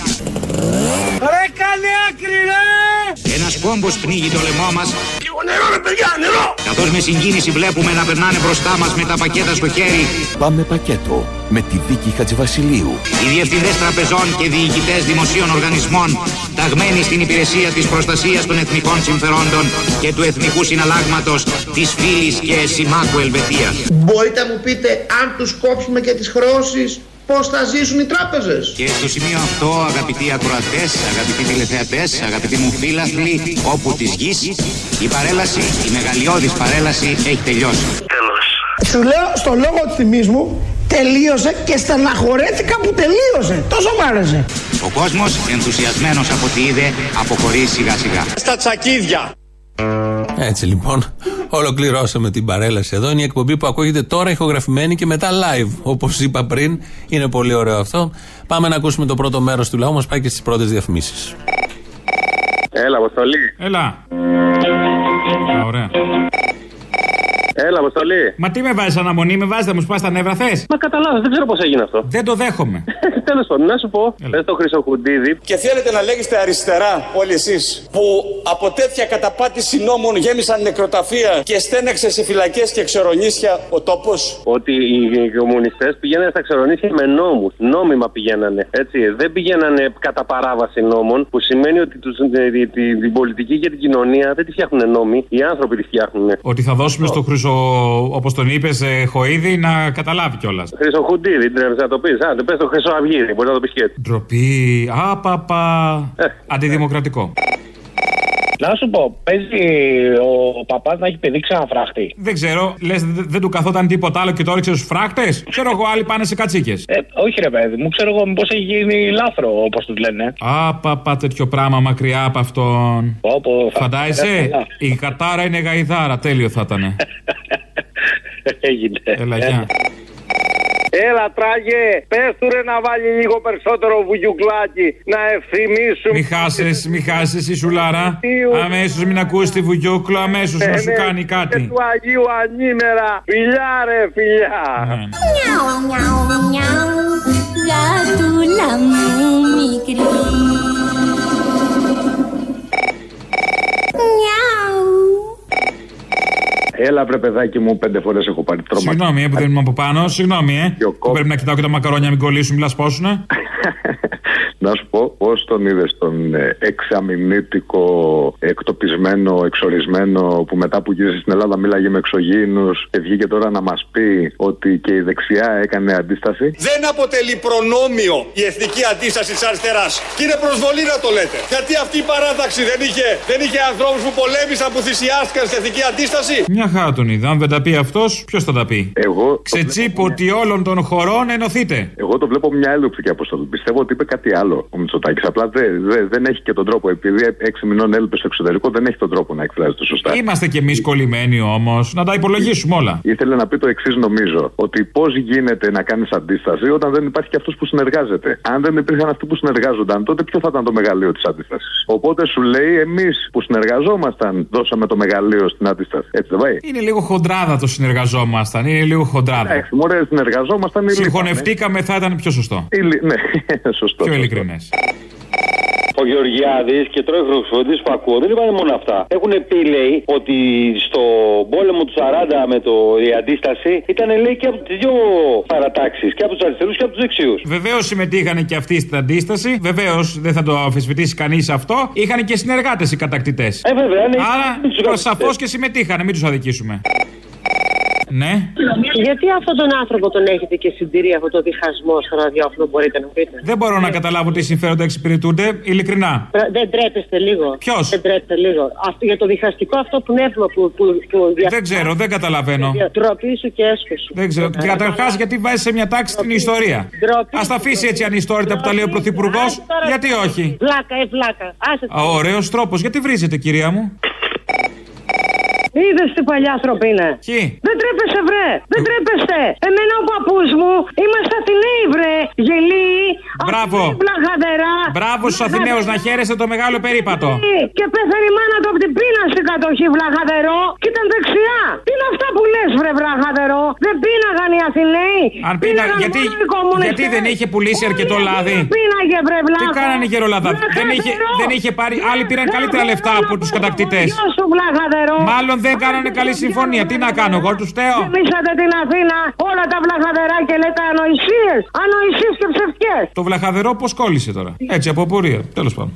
[SPEAKER 25] Ρε κάνε άκρη ρε.
[SPEAKER 24] Ένας πόμπος πνίγει το λαιμό μας
[SPEAKER 25] Λίγο νερό ρε παιδιά, νερό.
[SPEAKER 24] καθώς με συγκίνηση βλέπουμε να περνάνε μπροστά μας με τα πακέτα στο χέρι
[SPEAKER 28] Πάμε πακέτο με τη δίκη Χατζηβασιλείου.
[SPEAKER 24] οι διευθυντές τραπεζών και διοικητές δημοσίων οργανισμών ταγμένοι στην υπηρεσία της προστασίας των εθνικών συμφερόντων και του εθνικού συναλλάγματος της φίλης και συμμάχου Ελβετίας.
[SPEAKER 9] Μπορείτε να μου πείτε αν τους κόψουμε και τις χρεώσεις πώς θα ζήσουν οι τράπεζες.
[SPEAKER 24] Και στο σημείο αυτό, αγαπητοί ακροατές, αγαπητοί τηλεθεατές, αγαπητοί μου φίλαθλοι, όπου της γης, η παρέλαση, η μεγαλειώδης παρέλαση έχει τελειώσει.
[SPEAKER 11] Σου λέω στο λόγο του θυμής μου Τελείωσε και στεναχωρέθηκα που τελείωσε. Τόσο μ' άρεσε.
[SPEAKER 24] Ο κόσμος, ενθουσιασμένος από ό,τι είδε, αποχωρεί σιγά σιγά.
[SPEAKER 30] Στα τσακίδια.
[SPEAKER 3] Έτσι λοιπόν, ολοκληρώσαμε την παρέλαση εδώ. Είναι η εκπομπή που ακούγεται τώρα ηχογραφημένη και μετά live. Όπως είπα πριν, είναι πολύ ωραίο αυτό. Πάμε να ακούσουμε το πρώτο μέρος του λαού μας, πάει και στις πρώτες διαφημίσεις.
[SPEAKER 31] Έλα, Αποστολή.
[SPEAKER 32] Έλα. Α, ωραία.
[SPEAKER 31] Έλα, Αποστολή.
[SPEAKER 32] Μα τι με βάζεις αναμονή, με βάζεις να μου σπάς τα νεύρα θες;
[SPEAKER 31] Μα καταλάβω, δεν ξέρω πώς έγινε αυτό.
[SPEAKER 32] Δεν το δέχομαι. [LAUGHS]
[SPEAKER 31] Τέλος πάντων, να σου πω. Πες το Χρυσοχουντίδη.
[SPEAKER 30] Και θέλετε να λέγεστε αριστερά όλοι εσείς που από τέτοια καταπάτηση νόμων γέμισαν νεκροταφεία και στέναξε σε φυλακές και ξερονίσια ο τόπος;
[SPEAKER 31] Ότι οι κομμουνιστές πηγαίνανε στα ξερονίσια με νόμους. Νόμιμα πηγαίνανε. Έτσι. Δεν πηγαίνανε κατά παράβαση νόμων, που σημαίνει ότι τους, ε, τη- τη- την πολιτική και την κοινωνία δεν τη φτιάχνουν νόμοι. Οι άνθρωποι τη φτιάχνουν.
[SPEAKER 32] Ότι θα δώσουμε στο Χρυσο, όπως τον είπες, Χοίδη, να καταλάβει κιόλας.
[SPEAKER 31] Χρυσοχουντίδη, δεν τρέπεσαι να το πεις. Α, το πες το Χρυσοαυγίδη, μπορεί να το πεις και έτσι.
[SPEAKER 32] Ντροπή. Άπαπα. Αντιδημοκρατικό.
[SPEAKER 33] Να σου πω, παίζει ο παπάς να έχει παιδί ξαναφράχτη.
[SPEAKER 32] Δεν ξέρω, λες δεν του καθόταν τίποτα άλλο και το έριξε στους φράχτες; Ξέρω εγώ, άλλοι πάνε σε κατσίκες.
[SPEAKER 33] Ε, όχι ρε παιδί μου, ξέρω εγώ μήπως έχει γίνει λάθρο όπως τους λένε.
[SPEAKER 32] Άπαπα τέτοιο πράγμα μακριά από αυτόν.
[SPEAKER 33] Όπω.
[SPEAKER 32] Φαντάζεσαι, η κατάρα είναι γαϊδάρα. Τέλειο θα ήταν. [LAUGHS]
[SPEAKER 33] Έγινε.
[SPEAKER 32] Έλα, γεια.
[SPEAKER 34] Έλα, τράγε, πες του ρε να βάλει λίγο περισσότερο βουγιουκλάκι, να ευθυμίσουμε.
[SPEAKER 32] Μη χάσεις, μη χάσεις, η σουλάρα.
[SPEAKER 34] Θείου.
[SPEAKER 32] Αμέσως μην ακούσεις τη βουγιούκλο, αμέσως να σου
[SPEAKER 34] Ε, ναι,
[SPEAKER 32] κάνει
[SPEAKER 34] Και
[SPEAKER 32] κάτι.
[SPEAKER 34] του Αγίου Ανήμερα, φιλιά ρε φιλιά.
[SPEAKER 35] Μιαου, μιαου, μιαου, γατούλα μου μικρή. Μιαου.
[SPEAKER 36] Έλα, βρε παιδάκι μου, πέντε φορές έχω πάρει τρόμα.
[SPEAKER 32] Συγγνώμη, ε, που δεν είμαι από πάνω. Συγγνώμη, ε. Που Πρέπει να κοιτάω και τα μακαρόνια, μην κολλήσουν, μην λασπώσουνε. [LAUGHS]
[SPEAKER 36] Να σου πω, πώς τον είδες τον ε, εξαμηνήτικο, εκτοπισμένο, εξορισμένο, που μετά που γύρισε στην Ελλάδα μίλαγε με εξωγήινους και βγήκε τώρα να μας πει ότι και η δεξιά έκανε αντίσταση.
[SPEAKER 30] Δεν αποτελεί προνόμιο η εθνική αντίσταση της αριστεράς. Και είναι προσβολή να το λέτε. Γιατί αυτή η παράταξη δεν είχε, δεν είχε ανθρώπους που πολέμησαν, που θυσιάστηκαν στην εθνική αντίσταση;
[SPEAKER 32] Μια χαρά τον είδα. Αν δεν τα πει αυτός, ποιος θα τα πει;
[SPEAKER 36] Εγώ.
[SPEAKER 32] Ξετσίποτη όλων των χωρών ενωθείτε.
[SPEAKER 36] Εγώ το βλέπω μια άλλη οπτική αποστολή. Πιστεύω ότι είπε κάτι άλλο ο Μητσοτάκης. Απλά δεν, δεν, δεν έχει και τον τρόπο. Επειδή έξι μηνών έλειπε στο εξωτερικό, δεν έχει τον τρόπο να εκφράζεται σωστά.
[SPEAKER 32] Είμαστε κι εμείς κολλημένοι όμως. Να τα υπολογίσουμε όλα.
[SPEAKER 36] Ήθελε να πει το εξής, νομίζω. Ότι πώς γίνεται να κάνεις αντίσταση όταν δεν υπάρχει και αυτός που συνεργάζεται. Αν δεν υπήρχαν αυτοί που συνεργάζονταν, τότε ποιο θα ήταν το μεγαλείο της αντίστασης; Οπότε σου λέει, εμείς που συνεργαζόμασταν, δώσαμε το μεγαλείο στην αντίσταση. Έτσι δεν πάει;
[SPEAKER 32] Είναι λίγο χοντράδα το συνεργαζόμασταν. Είναι λίγο χοντράδα.
[SPEAKER 36] Εντάξει, μωρέ, συνεργαζόμασταν ή
[SPEAKER 32] Συγχωνευτήκαμε, θα ήταν πιο σωστό. [LAUGHS]
[SPEAKER 36] Ναι, σωστό.
[SPEAKER 32] Πιο ειλικρινέ.
[SPEAKER 33] Ο Γεωργιάδης και τρώει χρυσοφόντι που ακούω δεν είπαν μόνο αυτά. Έχουν πει, λέει, ότι στο πόλεμο του 40 με το, η αντίσταση ήταν, λέει, και από τις δύο παρατάξεις. Και από τους αριστερούς και από τους δεξιού.
[SPEAKER 32] Βεβαίως συμμετείχαν και αυτοί στην αντίσταση. Βεβαίως δεν θα το αμφισβητήσει κανείς αυτό. Είχαν και συνεργάτες οι κατακτητές.
[SPEAKER 33] Ε, βέβαια, ναι.
[SPEAKER 32] Άρα σαφώς και συμμετείχαν, μην τους αδικήσουμε. Ναι.
[SPEAKER 37] Γιατί αυτόν τον άνθρωπο τον έχετε και συντηρεί αυτό το διχασμό στο ραδιόφωνο, μπορείτε να πείτε.
[SPEAKER 32] Δεν μπορώ να καταλάβω τι συμφέροντα εξυπηρετούνται, ειλικρινά.
[SPEAKER 37] Πρα- Δεν τρέπεστε λίγο.
[SPEAKER 32] Ποιος;
[SPEAKER 37] Δεν τρέπεστε λίγο. Αυτό, για το διχαστικό αυτό πνεύμα που. που, που
[SPEAKER 32] Δεν ξέρω, δεν καταλαβαίνω.
[SPEAKER 37] Τροπή σου και έσχεσου.
[SPEAKER 32] Δεν ξέρω. Καταρχάς, γιατί βάζεις σε μια τάξη την ιστορία; Α τα αφήσει έτσι ανιστόρυτα που τα λέει ο Πρωθυπουργός. Γιατί όχι;
[SPEAKER 37] Βλάκα, ε, βλάκα. Άσε
[SPEAKER 32] Ωραίος τρόπος. Γιατί βρίζετε, κυρία μου;
[SPEAKER 37] Είδες τι παλιά άνθρωποι είναι.
[SPEAKER 32] Ποιοι;
[SPEAKER 37] Δεν τρέπεσαι, βρε. Δεν τρέπεστε. Εμένα ο παππούς μου είμαστε Αθηναίοι, βρε. Γελοί.
[SPEAKER 32] Μπράβο.
[SPEAKER 37] Βλαχαδερά.
[SPEAKER 32] Μπράβο στους Αθηναίους να χαίρεστε το μεγάλο περίπατο.
[SPEAKER 37] Και πέθανε η μάνα του από την πείνα στην κατοχή βλαχαδερό και ήταν δεξιά. Τι είναι αυτά που λες, βρε βλαχαδερό. Δεν πίναγαν οι Αθηναίοι.
[SPEAKER 32] Αν πίνα,
[SPEAKER 37] Πίναγαν
[SPEAKER 32] γιατί,
[SPEAKER 37] μόνο οι κομμουνιστές.
[SPEAKER 32] γιατί δεν είχε πουλήσει αρκετό λάδι;
[SPEAKER 37] Πίναγε, βρε βλάχο.
[SPEAKER 32] Τι κάνανε γερολάδα; Δεν είχε, δεν είχε πάρει. Άλλοι πήραν καλύτερα λεφτά από τους κατακτητές.
[SPEAKER 37] Γεια σου, βλαχαδερό.
[SPEAKER 32] Μάλλον δεν κάνανε καλή συμφωνία. Τι να κάνω, εγώ τους φταίω.
[SPEAKER 37] Γεμίσατε την Αθήνα όλα τα βλαχαδερά και λέτε ανοησίες. Ανοησίες και ψευτικές.
[SPEAKER 32] Το βλαχαδερό πώς κόλλησε τώρα; Έτσι, από πορεία. Τέλος πάντων.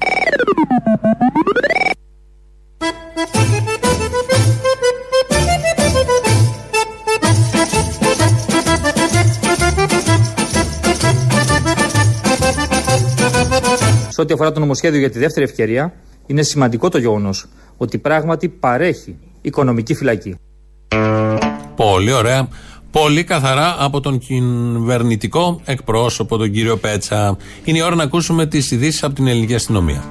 [SPEAKER 1] Σε ό,τι αφορά το νομοσχέδιο για τη δεύτερη ευκαιρία, είναι σημαντικό το γεγονός ότι πράγματι παρέχει οικονομική φυλακή.
[SPEAKER 3] Πολύ ωραία. Πολύ καθαρά από τον κυβερνητικό εκπρόσωπο, τον κύριο Πέτσα. Είναι η ώρα να ακούσουμε τις ειδήσεις από την ελληνική αστυνομία.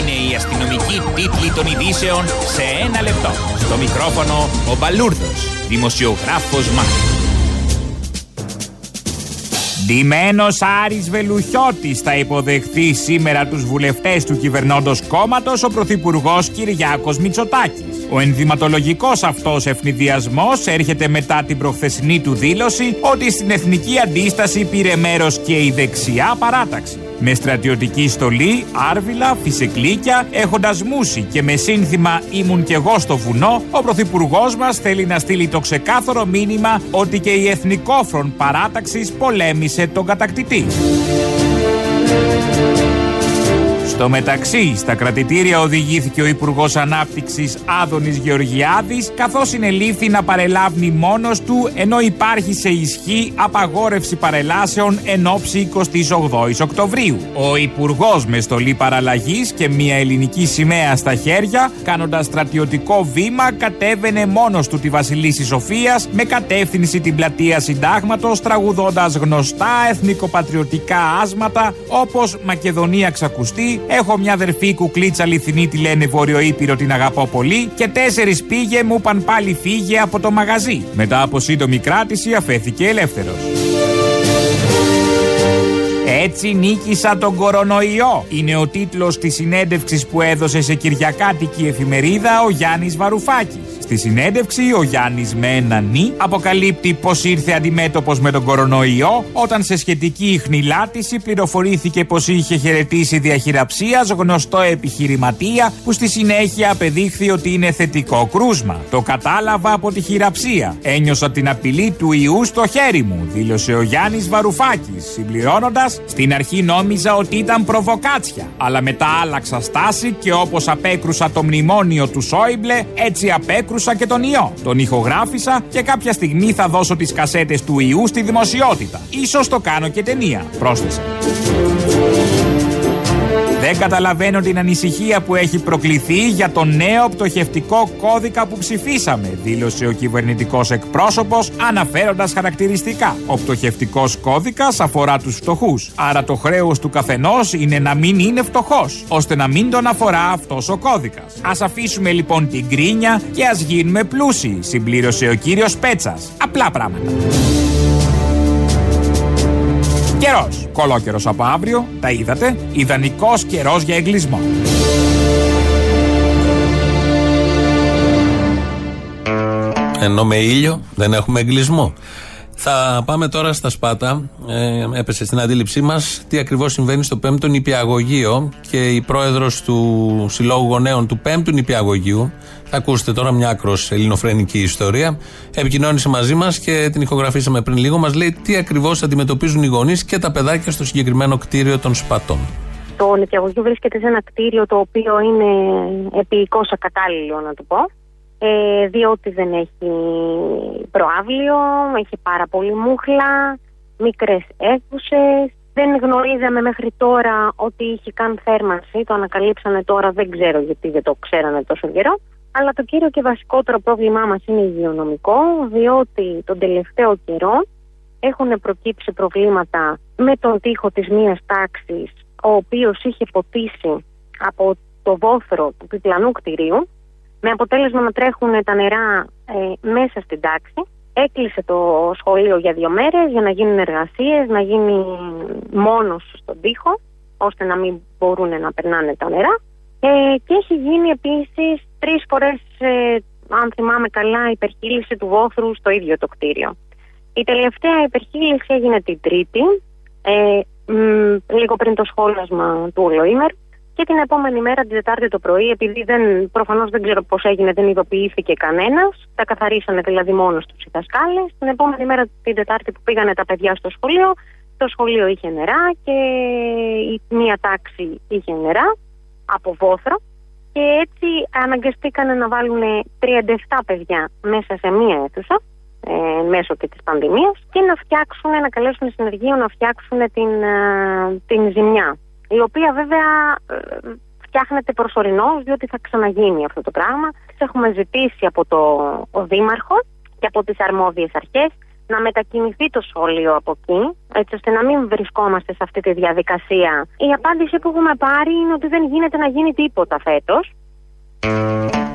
[SPEAKER 32] Είναι η αστυνομική τίτλη των ειδήσεων σε ένα λεπτό. Στο μικρόφωνο ο Μπαλούρδος, δημοσιογράφος Μάρκος. Ντυμένος Άρης Βελουχιώτης θα υποδεχθεί σήμερα τους βουλευτές του κυβερνώντος κόμματος ο Πρωθυπουργός Κυριάκος Μητσοτάκης. Ο ενδυματολογικός αυτός ευνηδιασμός έρχεται μετά την προχθεσινή του δήλωση ότι στην εθνική αντίσταση πήρε μέρος και η δεξιά παράταξη. Με στρατιωτική στολή, άρβιλα, φυσεκλίκια, έχοντας μουσι και με σύνθημα Ήμουν κι εγώ στο βουνό, ο Πρωθυπουργός μας θέλει να στείλει το ξεκάθαρο μήνυμα ότι και η Εθνικόφρον παράταξης πολέμησε τον κατακτητή. Στο μεταξύ, στα κρατητήρια οδηγήθηκε ο Υπουργός Ανάπτυξης Άδωνης Γεωργιάδης, καθώς συνελήφθη να παρελάβει μόνος του, ενώ υπάρχει σε ισχύ απαγόρευση παρελάσεων εν ώψη 28 Οκτωβρίου. Ο Υπουργός με στολή παραλλαγής και μια ελληνική σημαία στα χέρια, κάνοντας στρατιωτικό βήμα, κατέβαινε μόνος του τη Βασιλίση Σοφίας με κατεύθυνση την πλατεία Συντάγματος, τραγουδώντας γνωστά εθνικοπατριωτικά άσματα όπως Μακεδονία Ξακουστή, Έχω μια αδερφή κουκλίτσα αληθινή, τη λένε Βόρειο Ήπειρο, την αγαπώ πολύ. Και τέσσερις πήγε, μου είπαν πάλι φύγε από το μαγαζί. Μετά από σύντομη κράτηση, αφέθηκε ελεύθερος. Έτσι νίκησα τον κορονοϊό. Είναι ο τίτλος της συνέντευξης που έδωσε σε κυριακάτικη εφημερίδα ο Γιάννης Βαρουφάκης. Στη συνέντευξη, ο Γιάννης με ένα νι αποκαλύπτει πως ήρθε αντιμέτωπος με τον κορονοϊό όταν σε σχετική ιχνηλάτηση πληροφορήθηκε πως είχε χαιρετήσει διαχειραψίας γνωστό επιχειρηματία που στη συνέχεια απεδείχθη ότι είναι θετικό κρούσμα. Το κατάλαβα από τη χειραψία. Ένιωσα την απειλή του ιού στο χέρι μου, δήλωσε ο Γιάννης Βαρουφάκης, συμπληρώνοντας Στην αρχή νόμιζα ότι ήταν προβοκάτσια, αλλά μετά άλλαξα στάση και όπως απέκρουσα το μνημόνιο του Σόιμπλε, έτσι απέκρουσα και τον ιό. Τον ηχογράφησα και κάποια στιγμή θα δώσω τις κασέτες του ιού στη δημοσιότητα. Ίσως το κάνω και ταινία, πρόσθεσε. Δεν καταλαβαίνω την ανησυχία που έχει προκληθεί για τον νέο πτωχευτικό κώδικα που ψηφίσαμε, δήλωσε ο κυβερνητικός εκπρόσωπος, αναφέροντας χαρακτηριστικά. Ο πτωχευτικός κώδικας αφορά τους φτωχούς. Άρα το χρέος του καθενός είναι να μην είναι φτωχός, ώστε να μην τον αφορά αυτός ο κώδικας. Α αφήσουμε λοιπόν την κρίνια και ας γίνουμε πλούσιοι, συμπλήρωσε ο κύριος Πέτσας. Απλά πράγματα. Καιρός. Κολόκαιρος από αύριο, τα είδατε. Ιδανικός καιρός για εγκλισμό.
[SPEAKER 3] Ενώ με ήλιο δεν έχουμε εγκλισμό. Θα πάμε τώρα στα Σπάτα. Ε, έπεσε στην αντίληψή μας τι ακριβώς συμβαίνει στο 5ο νηπιαγωγείο και η πρόεδρος του Συλλόγου Γονέων του 5ου νηπιαγωγείου. Θα ακούσετε τώρα μια άκρος ελληνοφρενική ιστορία. Επικοινώνησε μαζί μας και την ηχογραφήσαμε πριν λίγο. Μας λέει τι ακριβώς αντιμετωπίζουν οι γονείς και τα παιδάκια στο συγκεκριμένο κτίριο των Σπατών.
[SPEAKER 38] Το νηπιαγωγείο βρίσκεται σε ένα κτίριο το οποίο είναι επίοικος ακατάλληλο να το πω ε, διότι δεν έχει προάβλιο, έχει πάρα πολύ μούχλα, μικρές αίθουσες. Δεν γνωρίζαμε μέχρι τώρα ότι είχε καν θέρμανση, το ανακαλύψανε τώρα, δεν ξέρω γιατί δεν το ξέρανε τόσο καιρό. Αλλά το κύριο και βασικότερο πρόβλημά μας είναι υγειονομικό, διότι τον τελευταίο καιρό έχουν προκύψει προβλήματα με τον τοίχο της μίας τάξης, ο οποίος είχε ποτίσει από το βόθρο του διπλανού κτηρίου με αποτέλεσμα να τρέχουν τα νερά ε, μέσα στην τάξη. Έκλεισε το σχολείο για δύο μέρες για να γίνουν εργασίες, να γίνει μόνος στον τοίχο, ώστε να μην μπορούν να περνάνε τα νερά. Ε, και έχει γίνει επίσης τρεις φορές, ε, αν θυμάμαι καλά, υπερχείληση του βόθρου στο ίδιο το κτίριο. Η τελευταία υπερχείληση έγινε την Τρίτη, ε, λίγο πριν το σχόλασμα του ολοήμερου και την επόμενη μέρα, την Τετάρτη το πρωί, επειδή δεν, προφανώς δεν ξέρω πώς έγινε, δεν ειδοποιήθηκε κανένας, τα καθαρίσανε δηλαδή μόνος στους οι δασκάλες. Την επόμενη μέρα, την Τετάρτη που πήγανε τα παιδιά στο σχολείο, το σχολείο είχε νερά και η μία τάξη είχε νερά από βόθρο και έτσι αναγκαστήκανε να βάλουν 37 παιδιά μέσα σε μία αίθουσα ε, μέσω και της πανδημίας και να φτιάξουν, να καλέσουν συνεργείο να φτιάξουν την, ε, την ζημιά η οποία βέβαια ε, φτιάχνεται προσωρινώς, διότι θα ξαναγίνει αυτό το πράγμα. Τις έχουμε ζητήσει από το ο Δήμαρχος και από τις αρμόδιες αρχές να μετακινηθεί το σχολείο από εκεί, έτσι ώστε να μην βρισκόμαστε σε αυτή τη διαδικασία. Η απάντηση που έχουμε πάρει είναι ότι δεν γίνεται να γίνει τίποτα φέτος.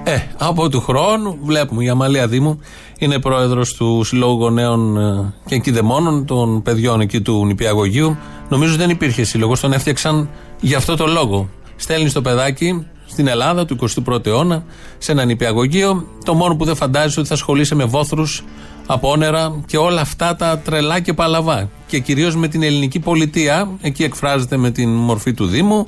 [SPEAKER 3] Ε, από του χρόνου βλέπουμε η Αμαλία Δήμου είναι πρόεδρος του Συλλόγου Γονέων ε, και Κηδεμόνων των παιδιών εκεί του νηπιαγωγείου. Νομίζω δεν υπήρχε σύλλογος, τον έφτιαξαν για αυτό το λόγο. Στέλνει το παιδάκι στην Ελλάδα του 21ου αιώνα σε ένα νηπιαγωγείο. Το μόνο που δεν φαντάζεσαι ότι θα ασχολείσαι με βόθρους από όνερα και όλα αυτά τα τρελά και παλαβά. Και κυρίως με την ελληνική πολιτεία. Εκεί εκφράζεται με την μορφή του Δήμου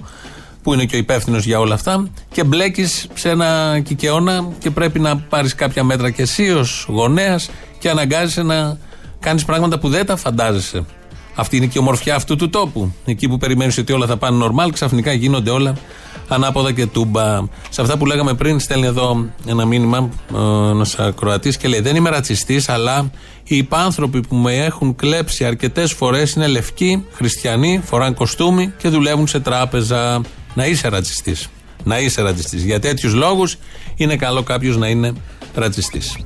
[SPEAKER 3] που είναι και ο υπεύθυνος για όλα αυτά, και μπλέκεις σε ένα κικαιώνα και πρέπει να πάρεις κάποια μέτρα και εσύ ως γονέας και αναγκάζεσαι να κάνεις πράγματα που δεν τα φαντάζεσαι. Αυτή είναι και η ομορφιά αυτού του τόπου. Εκεί που περιμένεις ότι όλα θα πάνε νορμάλ, ξαφνικά γίνονται όλα ανάποδα και τούμπα. Σε αυτά που λέγαμε πριν, στέλνει εδώ ένα μήνυμα ένας ακροατής και λέει: Δεν είμαι ρατσιστής, αλλά οι υπάνθρωποι που με έχουν κλέψει αρκετές φορές είναι λευκοί, χριστιανοί, φοράνε κοστούμι και δουλεύουν σε τράπεζα. Να είσαι ρατσιστής. Να είσαι ρατσιστής. Για τέτοιους λόγους είναι καλό κάποιος να είναι ρατσιστής.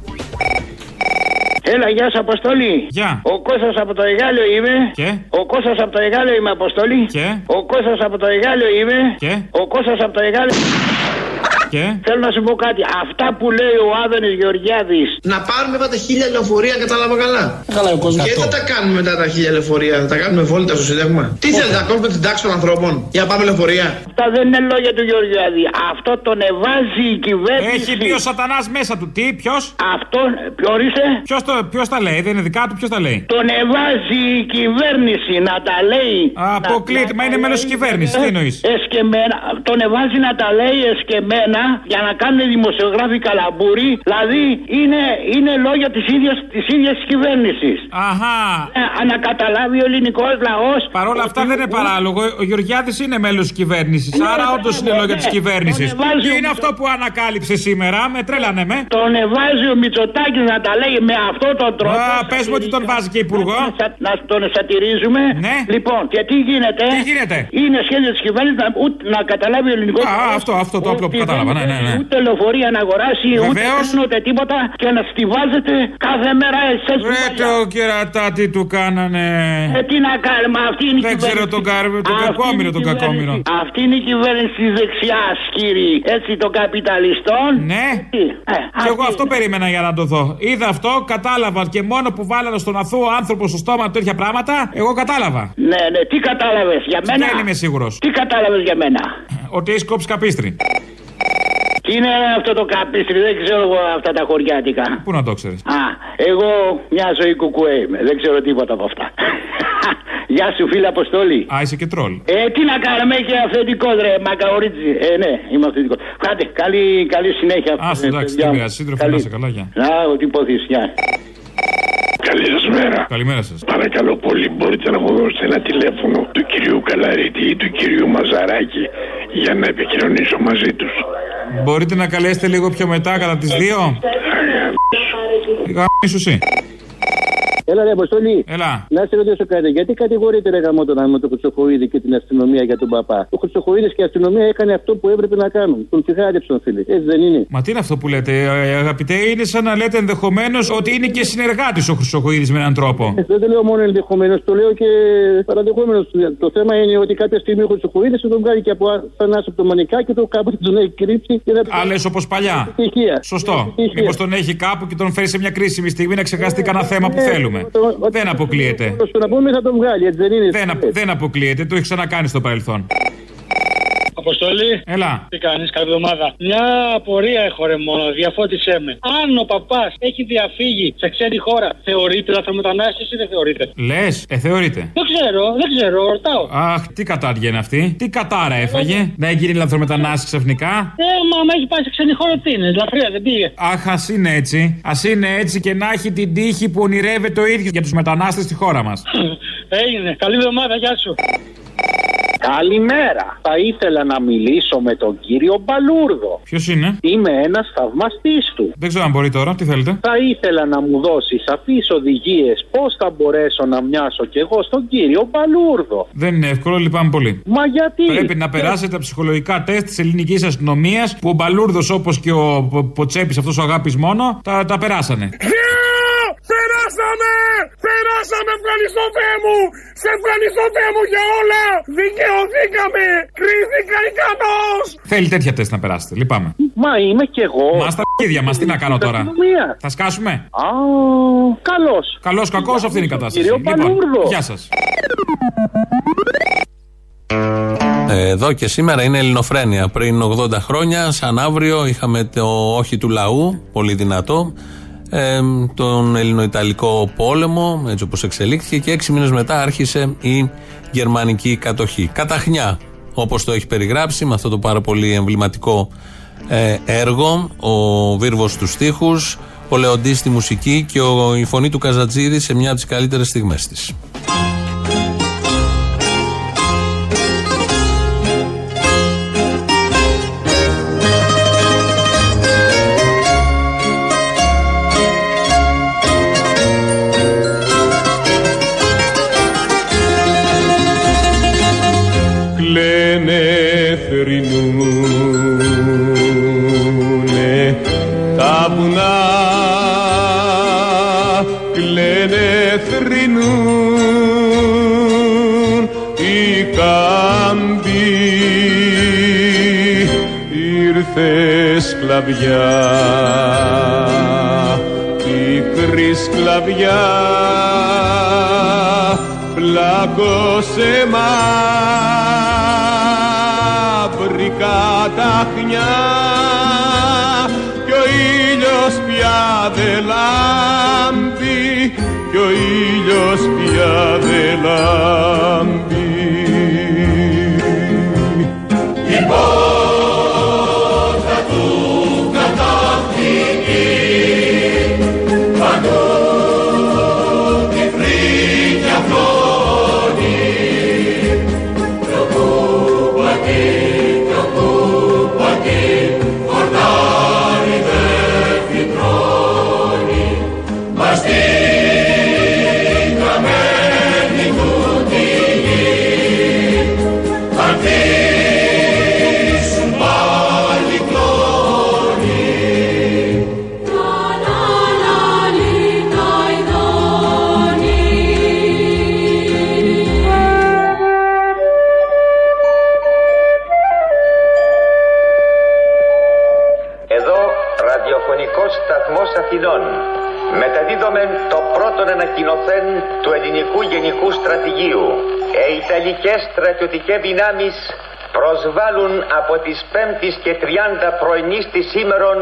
[SPEAKER 39] Έλα, γεια σου, Αποστολή.
[SPEAKER 3] Γεια.
[SPEAKER 39] Ο Κώστας από το Εγάλιο είμαι.
[SPEAKER 3] Και.
[SPEAKER 39] Ο Κώστας από το Εγάλιο είμαι, Αποστολή.
[SPEAKER 3] Και.
[SPEAKER 39] Ο Κώστας από το Εγάλιο είμαι.
[SPEAKER 3] Και.
[SPEAKER 39] Ο Κώστας από το Εγάλιο.
[SPEAKER 3] Και;
[SPEAKER 39] Θέλω να σου πω κάτι. Αυτά που λέει ο Άδωνης Γεωργιάδης.
[SPEAKER 9] Να πάρουμε μετά τα χίλια λεωφορεία, κατάλαβα καλά.
[SPEAKER 39] Καλά, ο κόσμος.
[SPEAKER 9] Και δεν θα τα κάνουμε μετά τα χίλια λεωφορεία, θα τα κάνουμε βόλτα στο Σύνταγμα. Τι θέλετε, να κόψουμε την τάξη των ανθρώπων; Για να πάμε λεωφορεία.
[SPEAKER 39] Αυτά δεν είναι λόγια του Γεωργιάδη. Αυτό τον εβάζει η κυβέρνηση.
[SPEAKER 32] Έχει πει ο Σατανάς μέσα του. Τι, ποιος;
[SPEAKER 39] Αυτό, ποιο ορίστε.
[SPEAKER 32] Ποιος ποιος τα λέει, δεν είναι δικά του, ποιος τα λέει;
[SPEAKER 39] Τον εβάζει η κυβέρνηση να τα λέει.
[SPEAKER 32] Αποκλείται, μα είναι μέλος της κυβέρνησης. Τι εννοείς;
[SPEAKER 39] Εσκεμμένα. Τον εβάζει να τα λέει εσκεμμένα για να κάνουν δημοσιογράφοι καλαμπούρι. Δηλαδή είναι, είναι λόγια της ίδιας της ίδιας της κυβέρνησης.
[SPEAKER 32] Αχά.
[SPEAKER 39] Ε, να καταλάβει ο ελληνικός λαός.
[SPEAKER 32] Παρ' όλα αυτά δεν είναι παράλογο. Ο Γεωργιάδης είναι μέλος της κυβέρνησης. Άρα όντως είναι λόγια της κυβέρνησης. Τι είναι αυτό που ανακάλυψε σήμερα, με τρέλανε με.
[SPEAKER 39] Τον εβάζει ο Μητσοτάκης να τα λέει με αυτόν τον τρόπο.
[SPEAKER 32] Α, πες μου ότι τον βάζει και υπουργό.
[SPEAKER 39] Να τον σατυρίζουμε.
[SPEAKER 32] Ναι.
[SPEAKER 39] Λοιπόν, και τι γίνεται;
[SPEAKER 32] Τι γίνεται;
[SPEAKER 39] Είναι σχέδιο της κυβέρνησης να, να καταλάβει ο ελληνικός
[SPEAKER 32] Α, αυτό, αυτό το απλό που κατάλαβα. Ναι, ναι, ναι.
[SPEAKER 39] Ούτε λεωφορεία να αγοράσει,
[SPEAKER 32] Βεβαίως.
[SPEAKER 39] ούτε ούτε τίποτα και να στηβάζεται κάθε μέρα εσές που
[SPEAKER 32] Ρε το κερατά τι του κάνανε.
[SPEAKER 39] Ε, τι να κάνουμε, αυτή είναι η
[SPEAKER 32] Δεν ξέρω τον, καρ... τον κακόμοιρο, τον κακόμοιρο.
[SPEAKER 39] Αυτή είναι η κυβέρνηση τη δεξιά, κύριε. Έτσι των καπιταλιστών.
[SPEAKER 32] Ναι.
[SPEAKER 39] Ε,
[SPEAKER 32] Και εγώ αυτό περίμενα για να το δω. Είδα αυτό, κατάλαβα και μόνο που βάλανε στον αθώο άνθρωπο στο στόμα του τέτοια πράγματα, εγώ κατάλαβα.
[SPEAKER 39] Ναι, ναι, τι κατάλαβες για μένα;
[SPEAKER 32] Δεν είμαι σίγουρος.
[SPEAKER 39] Τι κατάλαβες για μένα;
[SPEAKER 32] Ότι έχει κόψει καπίστρι.
[SPEAKER 39] Τι είναι αυτό το καπίστρι, δεν ξέρω εγώ αυτά τα χωριάτικα.
[SPEAKER 32] Πού να το ξέρεις;
[SPEAKER 39] Α, εγώ μια ζωή κουκουέ είμαι, δεν ξέρω τίποτα από αυτά. [LAUGHS] Γεια σου φίλε Αποστόλη.
[SPEAKER 32] Α, είσαι και τρόλ.
[SPEAKER 39] Ε, τι να κάνουμε, έχει αυθεντικό ρε, μακαωρίτζι. Ε, ναι, είμαι αυθεντικός. Κάντε, καλή, καλή συνέχεια.
[SPEAKER 32] Α, εντάξει, τι πειράζει, σύντροφο, να είσαι καλά, γεια.
[SPEAKER 39] Να, ότι υποθείς, γεια.
[SPEAKER 40] Καλή σας μέρα.
[SPEAKER 32] Καλημέρα σας.
[SPEAKER 40] Παρακαλώ πολύ, μπορείτε να μου δώσετε ένα τηλέφωνο του κυρίου Καλαρίτη ή του κυρίου Μαζαράκη για να επικοινωνήσω μαζί τους.
[SPEAKER 32] Μπορείτε να καλέσετε λίγο πιο μετά κατά τις δύο; Γαμίσου εσύ.
[SPEAKER 41] Έλα, ρε Αποστολή.
[SPEAKER 32] Έλα.
[SPEAKER 41] Να σε ρωτήσω κάτι. Γιατί κατηγορείται ρε γαμότονα με τον Χρυσοχοίδη και την αστυνομία για τον παπά; Ο Χρυσοχοίδης και η αστυνομία έκανε αυτό που έπρεπε να κάνουν. Τον τσιγάριψαν, φίλε. Έτσι δεν είναι.
[SPEAKER 32] Μα τι είναι αυτό που λέτε, ε, αγαπητέ, είναι σαν να λέτε ενδεχομένως ότι είναι και συνεργάτης ο Χρυσοχοίδης με έναν τρόπο.
[SPEAKER 41] Ε, Δεν το λέω μόνο ενδεχομένως, το λέω και παραδεχόμενος. Το θέμα είναι ότι κάποια στιγμή ο Χρυσοχοίδης θα τον βγάλει και από θανάσου από το μανικάκι του, κάπου τον έχει κρύψει. Και να...
[SPEAKER 32] Α, λες όπως παλιά.
[SPEAKER 41] Στοιχεία.
[SPEAKER 32] Σωστό.
[SPEAKER 41] Στοιχεία.
[SPEAKER 32] Μήπως τον έχει κάπου και τον φέρει σε μια κρίσιμη στιγμή να ξεχάσει κανένα θέμα που
[SPEAKER 41] Ε,
[SPEAKER 32] θέλουμε.
[SPEAKER 41] Το- το-
[SPEAKER 32] Δεν αποκλείεται.
[SPEAKER 41] Στο να πούμε θα τον βγάλει, έτσι δεν είναι.
[SPEAKER 32] Δεν, απο- δεν αποκλείεται, το έχει ξανακάνει στο παρελθόν.
[SPEAKER 42] Αποστολή.
[SPEAKER 32] Έλα.
[SPEAKER 42] Τι κάνεις, καλή εβδομάδα. Μια απορία έχω ρε μόνο, διαφώτισέ με. Αν ο παπάς έχει διαφύγει σε ξένη χώρα, θεωρείται λαθρομετανάστης ή δεν θεωρείται;
[SPEAKER 32] Λες, ε, θεωρείται.
[SPEAKER 42] Δεν ξέρω, δεν ξέρω, ρωτάω.
[SPEAKER 32] Αχ, τι κατάρια είναι αυτή. Τι κατάρα έφαγε. Να γίνει λαθρομετανάστης ξαφνικά;
[SPEAKER 42] Ε, μα άμα έχει πάει σε ξένη χώρα, τι είναι, λαθρεία δεν πήγε.
[SPEAKER 32] Αχ, ας είναι έτσι. Α είναι έτσι και να έχει την τύχη που ονειρεύεται ο ίδιος για τους μετανάστες στη χώρα μας. [LAUGHS]
[SPEAKER 42] Έγινε. Καλή εβδομάδα, γεια σου.
[SPEAKER 43] Καλημέρα. Θα ήθελα να μιλήσω με τον κύριο Μπαλούρδο.
[SPEAKER 32] Ποιος είναι;
[SPEAKER 43] Είμαι ένας θαυμαστής του.
[SPEAKER 32] Δεν ξέρω αν μπορεί τώρα, τι θέλετε.
[SPEAKER 43] Θα ήθελα να μου δώσει σαφείς οδηγίες πώς θα μπορέσω να μοιάσω κι εγώ στον κύριο Μπαλούρδο.
[SPEAKER 32] Δεν είναι εύκολο, λυπάμαι πολύ.
[SPEAKER 43] Μα γιατί;
[SPEAKER 32] Πρέπει να περάσετε τα ψυχολογικά τεστ της ελληνικής αστυνομίας που ο Μπαλούρδος όπως και ο Ποτσέπης, αυτός ο αγάπης μόνο, τα, τα περάσανε.
[SPEAKER 44] Περάσαμε! Περάσαμε! Ευχαριστώ Θεέ μου! Σε ευχαριστώ Θεέ μου για όλα! Δικαιωθήκαμε! Κρίθηκα ικανός!
[SPEAKER 32] Θέλει τέτοια τεστ να περάσετε. Λυπάμαι.
[SPEAKER 43] Μα είμαι κι εγώ.
[SPEAKER 32] Μα στα πίδια μας, τι να κάνω τώρα;
[SPEAKER 43] Αστυνομία.
[SPEAKER 32] Θα σκάσουμε;
[SPEAKER 43] Α, καλώ.
[SPEAKER 32] Καλός, κακός, αυτή είναι η κατάσταση.
[SPEAKER 43] Κύριο
[SPEAKER 32] Λοιπόν,
[SPEAKER 43] Παλούρδο.
[SPEAKER 32] γεια σας.
[SPEAKER 3] Εδώ και σήμερα είναι Ελληνοφρένεια. Πριν 80 χρόνια, σαν αύριο, είχαμε το όχι του λαού, πολύ δυνατό, ε, τον Ελληνοϊταλικό πόλεμο, έτσι όπως εξελίχθηκε, και έξι μήνες μετά άρχισε η γερμανική κατοχή. Καταχνιά, όπως το έχει περιγράψει, με αυτό το πάρα πολύ εμβληματικό ε, έργο, ο Βίρβος στους στίχους, ο Λεοντής στη μουσική και ο, η φωνή του Καζατζίδη σε μια από τις καλύτερες στιγμές της.
[SPEAKER 45] Μεταδίδομεν το πρώτον ανακοινωθέν του ελληνικού γενικού στρατηγίου. Οι Ιταλικές στρατιωτικές δυνάμεις προσβάλλουν από τις 5ης και 30 πρωινής της σήμερον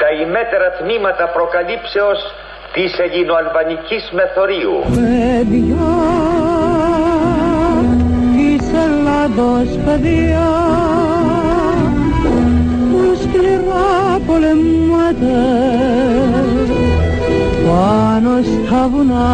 [SPEAKER 45] τα ημέτερα τμήματα προκαλύψεως της ελληνοαλβανικής μεθορίου.
[SPEAKER 46] Παιδιά της Ελλάδος παιδιά που σκληρά πολεμάτε πάνω στα βουνά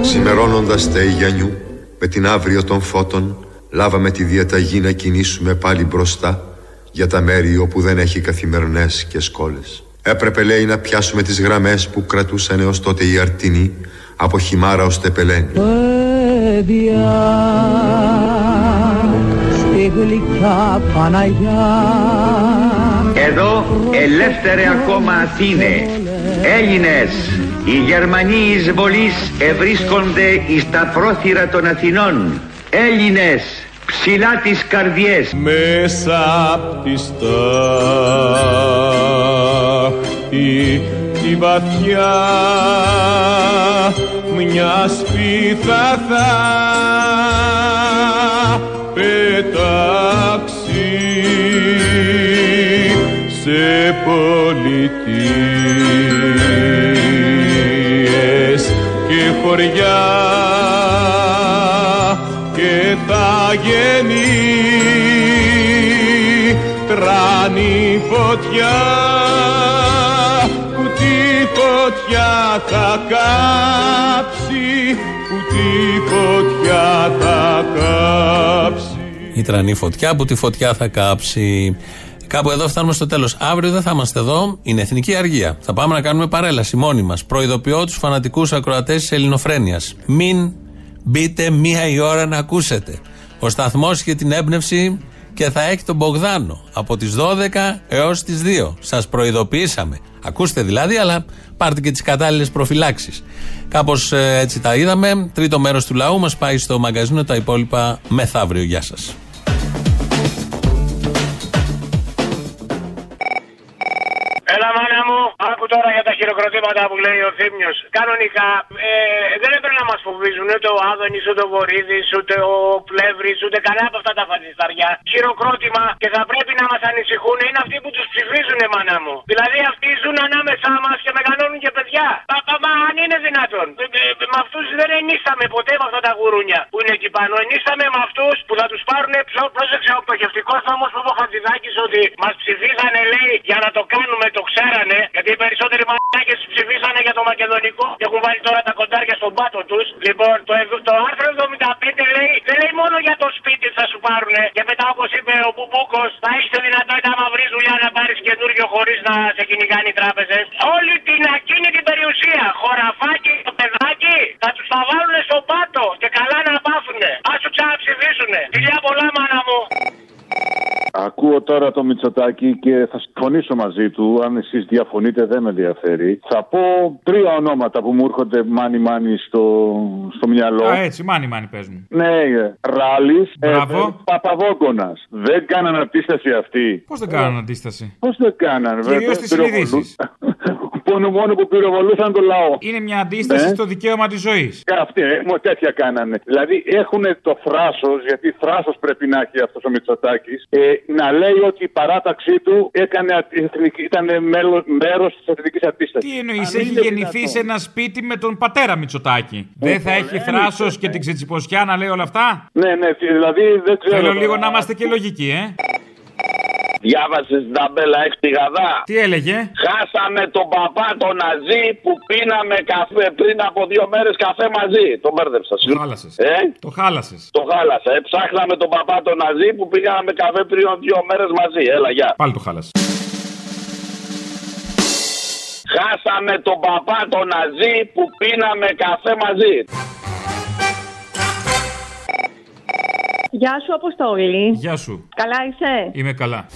[SPEAKER 47] Σημερώνοντας τα Ιγιανιού με την αύριο των φώτων λάβαμε τη διαταγή να κινήσουμε πάλι μπροστά για τα μέρη όπου δεν έχει καθημερινές και σκόλες. Έπρεπε λέει να πιάσουμε τις γραμμές που κρατούσαν έως τότε οι αρτινοί από χυμάρα ως τεπελένη.
[SPEAKER 46] παιδιά στη γλυκιά Παναγιά
[SPEAKER 45] Εδώ ελεύθερε ακόμα Αθήνες, Έλληνες, οι Γερμανοί εισβολείς ευρίσκονται εις τα πρόθυρα των Αθηνών. Έλληνες, ψηλά τις καρδιές.
[SPEAKER 48] μέσα απ' τη στάχτη τη βαθιά μια σπίθα θα πετάξει σε πολιτείες χωριά και τα γεννή τράνει φωτιά που τη φωτιά θα κάψει που τη φωτιά θα κάψει
[SPEAKER 3] Η τρανή φωτιά που τη φωτιά θα κάψει. Κάπου εδώ φτάνουμε στο τέλος. Αύριο δεν θα είμαστε εδώ. Είναι εθνική αργία. Θα πάμε να κάνουμε παρέλαση μόνοι μας. Προειδοποιώ τους φανατικούς ακροατές της Ελληνοφρένειας. Μην μπείτε μία η ώρα να ακούσετε. Ο σταθμός είχε την έμπνευση και θα έχει τον Μπογδάνο από τις 12 έως τις 2. Σας προειδοποιήσαμε. Ακούστε δηλαδή, αλλά πάρτε και τις κατάλληλες προφυλάξεις. Κάπως έτσι τα είδαμε. Τρίτο μέρος του λαού μας πάει στο μαγκαζίνο. Τα υπόλοιπα μεθαύριο. Γεια
[SPEAKER 49] σας. Χειροκροτήματα που λέει ο Θήμιος. Κανονικά ε, δεν έπρεπε να μας φοβίζουν ούτε ο Άδωνης, ούτε ο Βορύδης, ούτε ο Πλεύρης, ούτε κανένα από αυτά τα φασισταριά. Χειροκρότημα και θα πρέπει να μας ανησυχούν είναι αυτοί που τους ψηφίζουν, μάνα μου. Δηλαδή αυτοί ζουν ανάμεσά μας και μεγαλώνουν και παιδιά. Μα, μα, μα αν είναι δυνατόν. Ε, ε, με αυτούς δεν ενίσταμε ποτέ με αυτά τα γουρούνια που είναι εκεί πάνω. Ενίσταμε με αυτούς που θα τους πάρουν. Πρόσεξε ο πτωχευτικό νόμος που είπε ο Χατζηδάκης ότι μας ψηφίζανε, λέει, για να το κάνουμε, το ξέρανε. Γιατί οι περισσότεροι μαλάκε ψηφίσανε για το μακεδονικό και έχουν βάλει τώρα τα κοντάρια στον πάτο τους. Λοιπόν, το, ευ- το άρθρο 75 λέει, δεν λέει μόνο για το σπίτι θα σου πάρουνε. Και μετά, όπως είπε ο Μπουμπούκος, θα έχεις τη δυνατότητα άμα βρεις δουλειά να πάρεις καινούριο χωρίς να σε κυνηγάνε οι τράπεζες. Όλη την ακίνητη περιουσία, χωραφάκι, το παιδάκι, θα τους τα βάλουν στον πάτο και καλά να πάθουνε. Α του ξαναψηφίσουνε. Φιλιά πολλά, μάνα μου.
[SPEAKER 50] Ακούω τώρα το Μητσοτάκι και θα συμφωνήσω μαζί του. Αν εσείς διαφωνείτε, δεν με ενδιαφέρει. Θα πω τρία ονόματα που μου έρχονται μάνι μάνι στο, στο μυαλό.
[SPEAKER 32] Α, έτσι, μάνι μάνι παίζουν.
[SPEAKER 50] Ναι, Ράλης,
[SPEAKER 32] Μπράβο.
[SPEAKER 50] Παπαδόκονας. Δεν κάναν αντίσταση αυτοί.
[SPEAKER 32] Πώς δεν κάνουν αντίσταση;
[SPEAKER 50] Πώς δεν κάναν, βέβαια.
[SPEAKER 32] Κυρίως στι
[SPEAKER 50] πυροβολούν.
[SPEAKER 32] συνειδήσει.
[SPEAKER 50] Μόνο, μόνο που πυροβολούσαν το λαό.
[SPEAKER 32] Είναι μια αντίσταση
[SPEAKER 50] Ναι.
[SPEAKER 32] στο δικαίωμα της ζωής.
[SPEAKER 50] Και Αυτοί, ε, μου τέτοια κάνανε. Δηλαδή έχουν το θράσος, γιατί θράσος πρέπει να έχει αυτός ο Μητσοτάκης, ε, να λέει ότι η παράταξή του έκανε, α- εθνική- ήταν μέρος της εθνικής αντίστασης.
[SPEAKER 32] Τι εννοείς, έχει γεννηθεί σε ένα σπίτι με τον πατέρα Μητσοτάκη. Δεν θα έχει θράσος και την ξετσιποσιά να λέει όλα αυτά;
[SPEAKER 50] Ναι, ναι, δηλαδή δεν ξέρω.
[SPEAKER 32] Θέλω λίγο να είμαστε και λογικοί, ε.
[SPEAKER 51] Διάβασες την ταμπέλα έξι τη γαδά;
[SPEAKER 32] Τι έλεγε;
[SPEAKER 51] Χάσαμε τον παπά τον Ναζί που πίναμε καφέ πριν από δύο μέρες καφέ μαζί. Τον μπέρδεψα.
[SPEAKER 32] Το χάλασες.
[SPEAKER 51] Ε;
[SPEAKER 32] Το χάλασες.
[SPEAKER 51] Το χάλασα. Ε, ψάχναμε τον παπά τον Ναζί που πήγαμε καφέ πριν δύο μέρες μαζί. Έλα, γεια.
[SPEAKER 32] Πάλι το χάλασες.
[SPEAKER 51] Χάσαμε τον παπά τον Ναζί που πίναμε καφέ μαζί.
[SPEAKER 52] Γεια σου, Αποστόλη.
[SPEAKER 32] Γεια σου.
[SPEAKER 52] Καλά είσαι;
[SPEAKER 32] Είμαι καλά.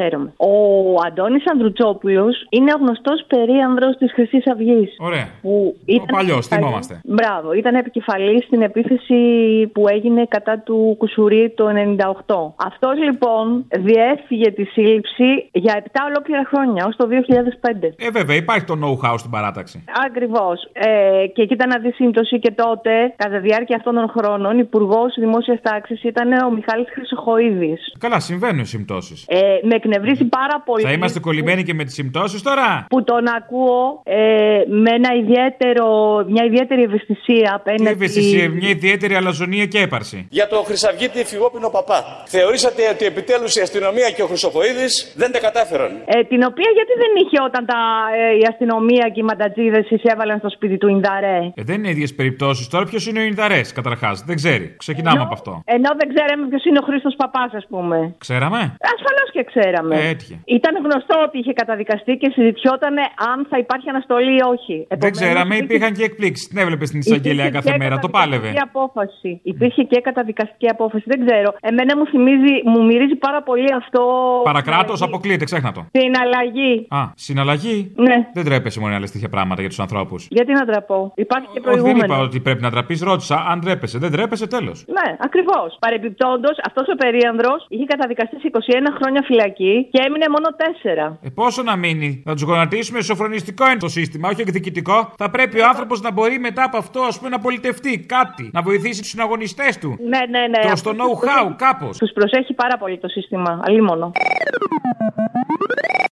[SPEAKER 52] Χαίρομαι. Ο Αντώνης Ανδρουτσόπουλος είναι ο γνωστός περίανδρος της Χρυσής Αυγής.
[SPEAKER 32] Ωραία.
[SPEAKER 52] Που ήταν
[SPEAKER 32] παλιός,
[SPEAKER 52] επικεφαλής-
[SPEAKER 32] θυμόμαστε.
[SPEAKER 52] Μπράβο, ήταν επικεφαλής στην επίθεση που έγινε κατά του Κουσουρί το 98. Αυτός λοιπόν διέφυγε τη σύλληψη για 7 ολόκληρα χρόνια, ως το 2005.
[SPEAKER 32] Ε, βέβαια, υπάρχει το know-how στην παράταξη.
[SPEAKER 52] Ακριβώς. Ε, και κοίτα να δει σύμπτωση και τότε, κατά τη διάρκεια αυτών των χρόνων, υπουργός δημόσιας τάξης ήταν ο Μιχάλης Χρυσοχοίδης.
[SPEAKER 32] Καλά, συμβαίνουν συμπτώσεις.
[SPEAKER 52] Ε, με εκνευρίζει πάρα πολύ.
[SPEAKER 32] Θα είμαστε κολλημένοι και με τις συμπτώσεις τώρα;
[SPEAKER 52] Που τον ακούω ε, με ένα ιδιαίτερο, μια ιδιαίτερη ευαισθησία
[SPEAKER 32] Τι
[SPEAKER 52] απέναντι.
[SPEAKER 32] ευαισθησία, μια ιδιαίτερη αλαζονία και έπαρση.
[SPEAKER 53] Για το Χρυσαυγίτη φυγόπινο παπά. Θεωρήσατε ότι επιτέλους η αστυνομία και ο Χρυσοχοίδη δεν τα κατάφεραν.
[SPEAKER 52] Ε, την οποία γιατί δεν είχε όταν τα, ε, η αστυνομία και οι μαντατζίδες εισέβαλαν στο σπίτι του Ινδαρέ;
[SPEAKER 32] Ε, δεν είναι ίδιες περιπτώσεις. Τώρα ποιος είναι ο Ινδαρές, καταρχάς; Δεν ξέρει. Ξεκινάμε από αυτό.
[SPEAKER 52] Ενώ δεν ξέραμε ποιος είναι ο Χρήστος Παπάς, ας πούμε.
[SPEAKER 32] Ξέραμε;
[SPEAKER 52] Ασφαλώς και ξέραμε.
[SPEAKER 32] Ε, έτυχε.
[SPEAKER 52] Ήταν γνωστό ότι είχε καταδικαστεί και συζητιόταν αν θα υπάρχει αναστολή ή όχι.
[SPEAKER 32] Δεν
[SPEAKER 52] Επομένως,
[SPEAKER 32] ξέραμε,
[SPEAKER 52] υπήρχε-
[SPEAKER 32] υπήρχαν και εκπλήξεις. Την έβλεπες στην εισαγγελία
[SPEAKER 52] υπήρχε
[SPEAKER 32] κάθε
[SPEAKER 52] και
[SPEAKER 32] μέρα. Το πάλευε.
[SPEAKER 52] καταδικαστική απόφαση. Υπήρχε και καταδικαστική απόφαση. Δεν ξέρω. Εμένα μου θυμίζει, μου μυρίζει πάρα πολύ αυτό.
[SPEAKER 32] Παρακράτος, αποκλείεται, ξέχνα το.
[SPEAKER 52] Την αλλαγή.
[SPEAKER 32] Α, συναλλαγή.
[SPEAKER 52] Ναι.
[SPEAKER 32] Δεν τρέπεσαι μόνο να λε τέτοια πράγματα για τους ανθρώπους.
[SPEAKER 52] Γιατί να ντραπώ. Υπάρχει και
[SPEAKER 32] Όχι, δεν
[SPEAKER 52] προηγούμενο.
[SPEAKER 32] είπα ότι πρέπει να τραπείς. Ρώτησα αν τρέπεσαι. Δεν τρέπεσαι, τέλος.
[SPEAKER 52] Ναι, ακριβώς. Παρεμπιπτόντως, αυτός ο περίανδρος είχε καταδικαστεί σε 21 χρόνια φυλακή και έμεινε μόνο 4.
[SPEAKER 32] Ε, πόσο να μείνει; Θα τους γονατίσουμε. Σοφρονιστικό είναι το σύστημα, όχι εκδικητικό. Θα πρέπει ο άνθρωπος να μπορεί μετά από αυτό ας πούμε, να πολιτευτεί κάτι. Να βοηθήσει τους συναγωνιστές του.
[SPEAKER 52] Ναι, ναι, ναι.
[SPEAKER 32] Το στο know-how, κάπως.
[SPEAKER 52] Τους προσέχει πάρα πολύ το σύστημα. Αλλήμον.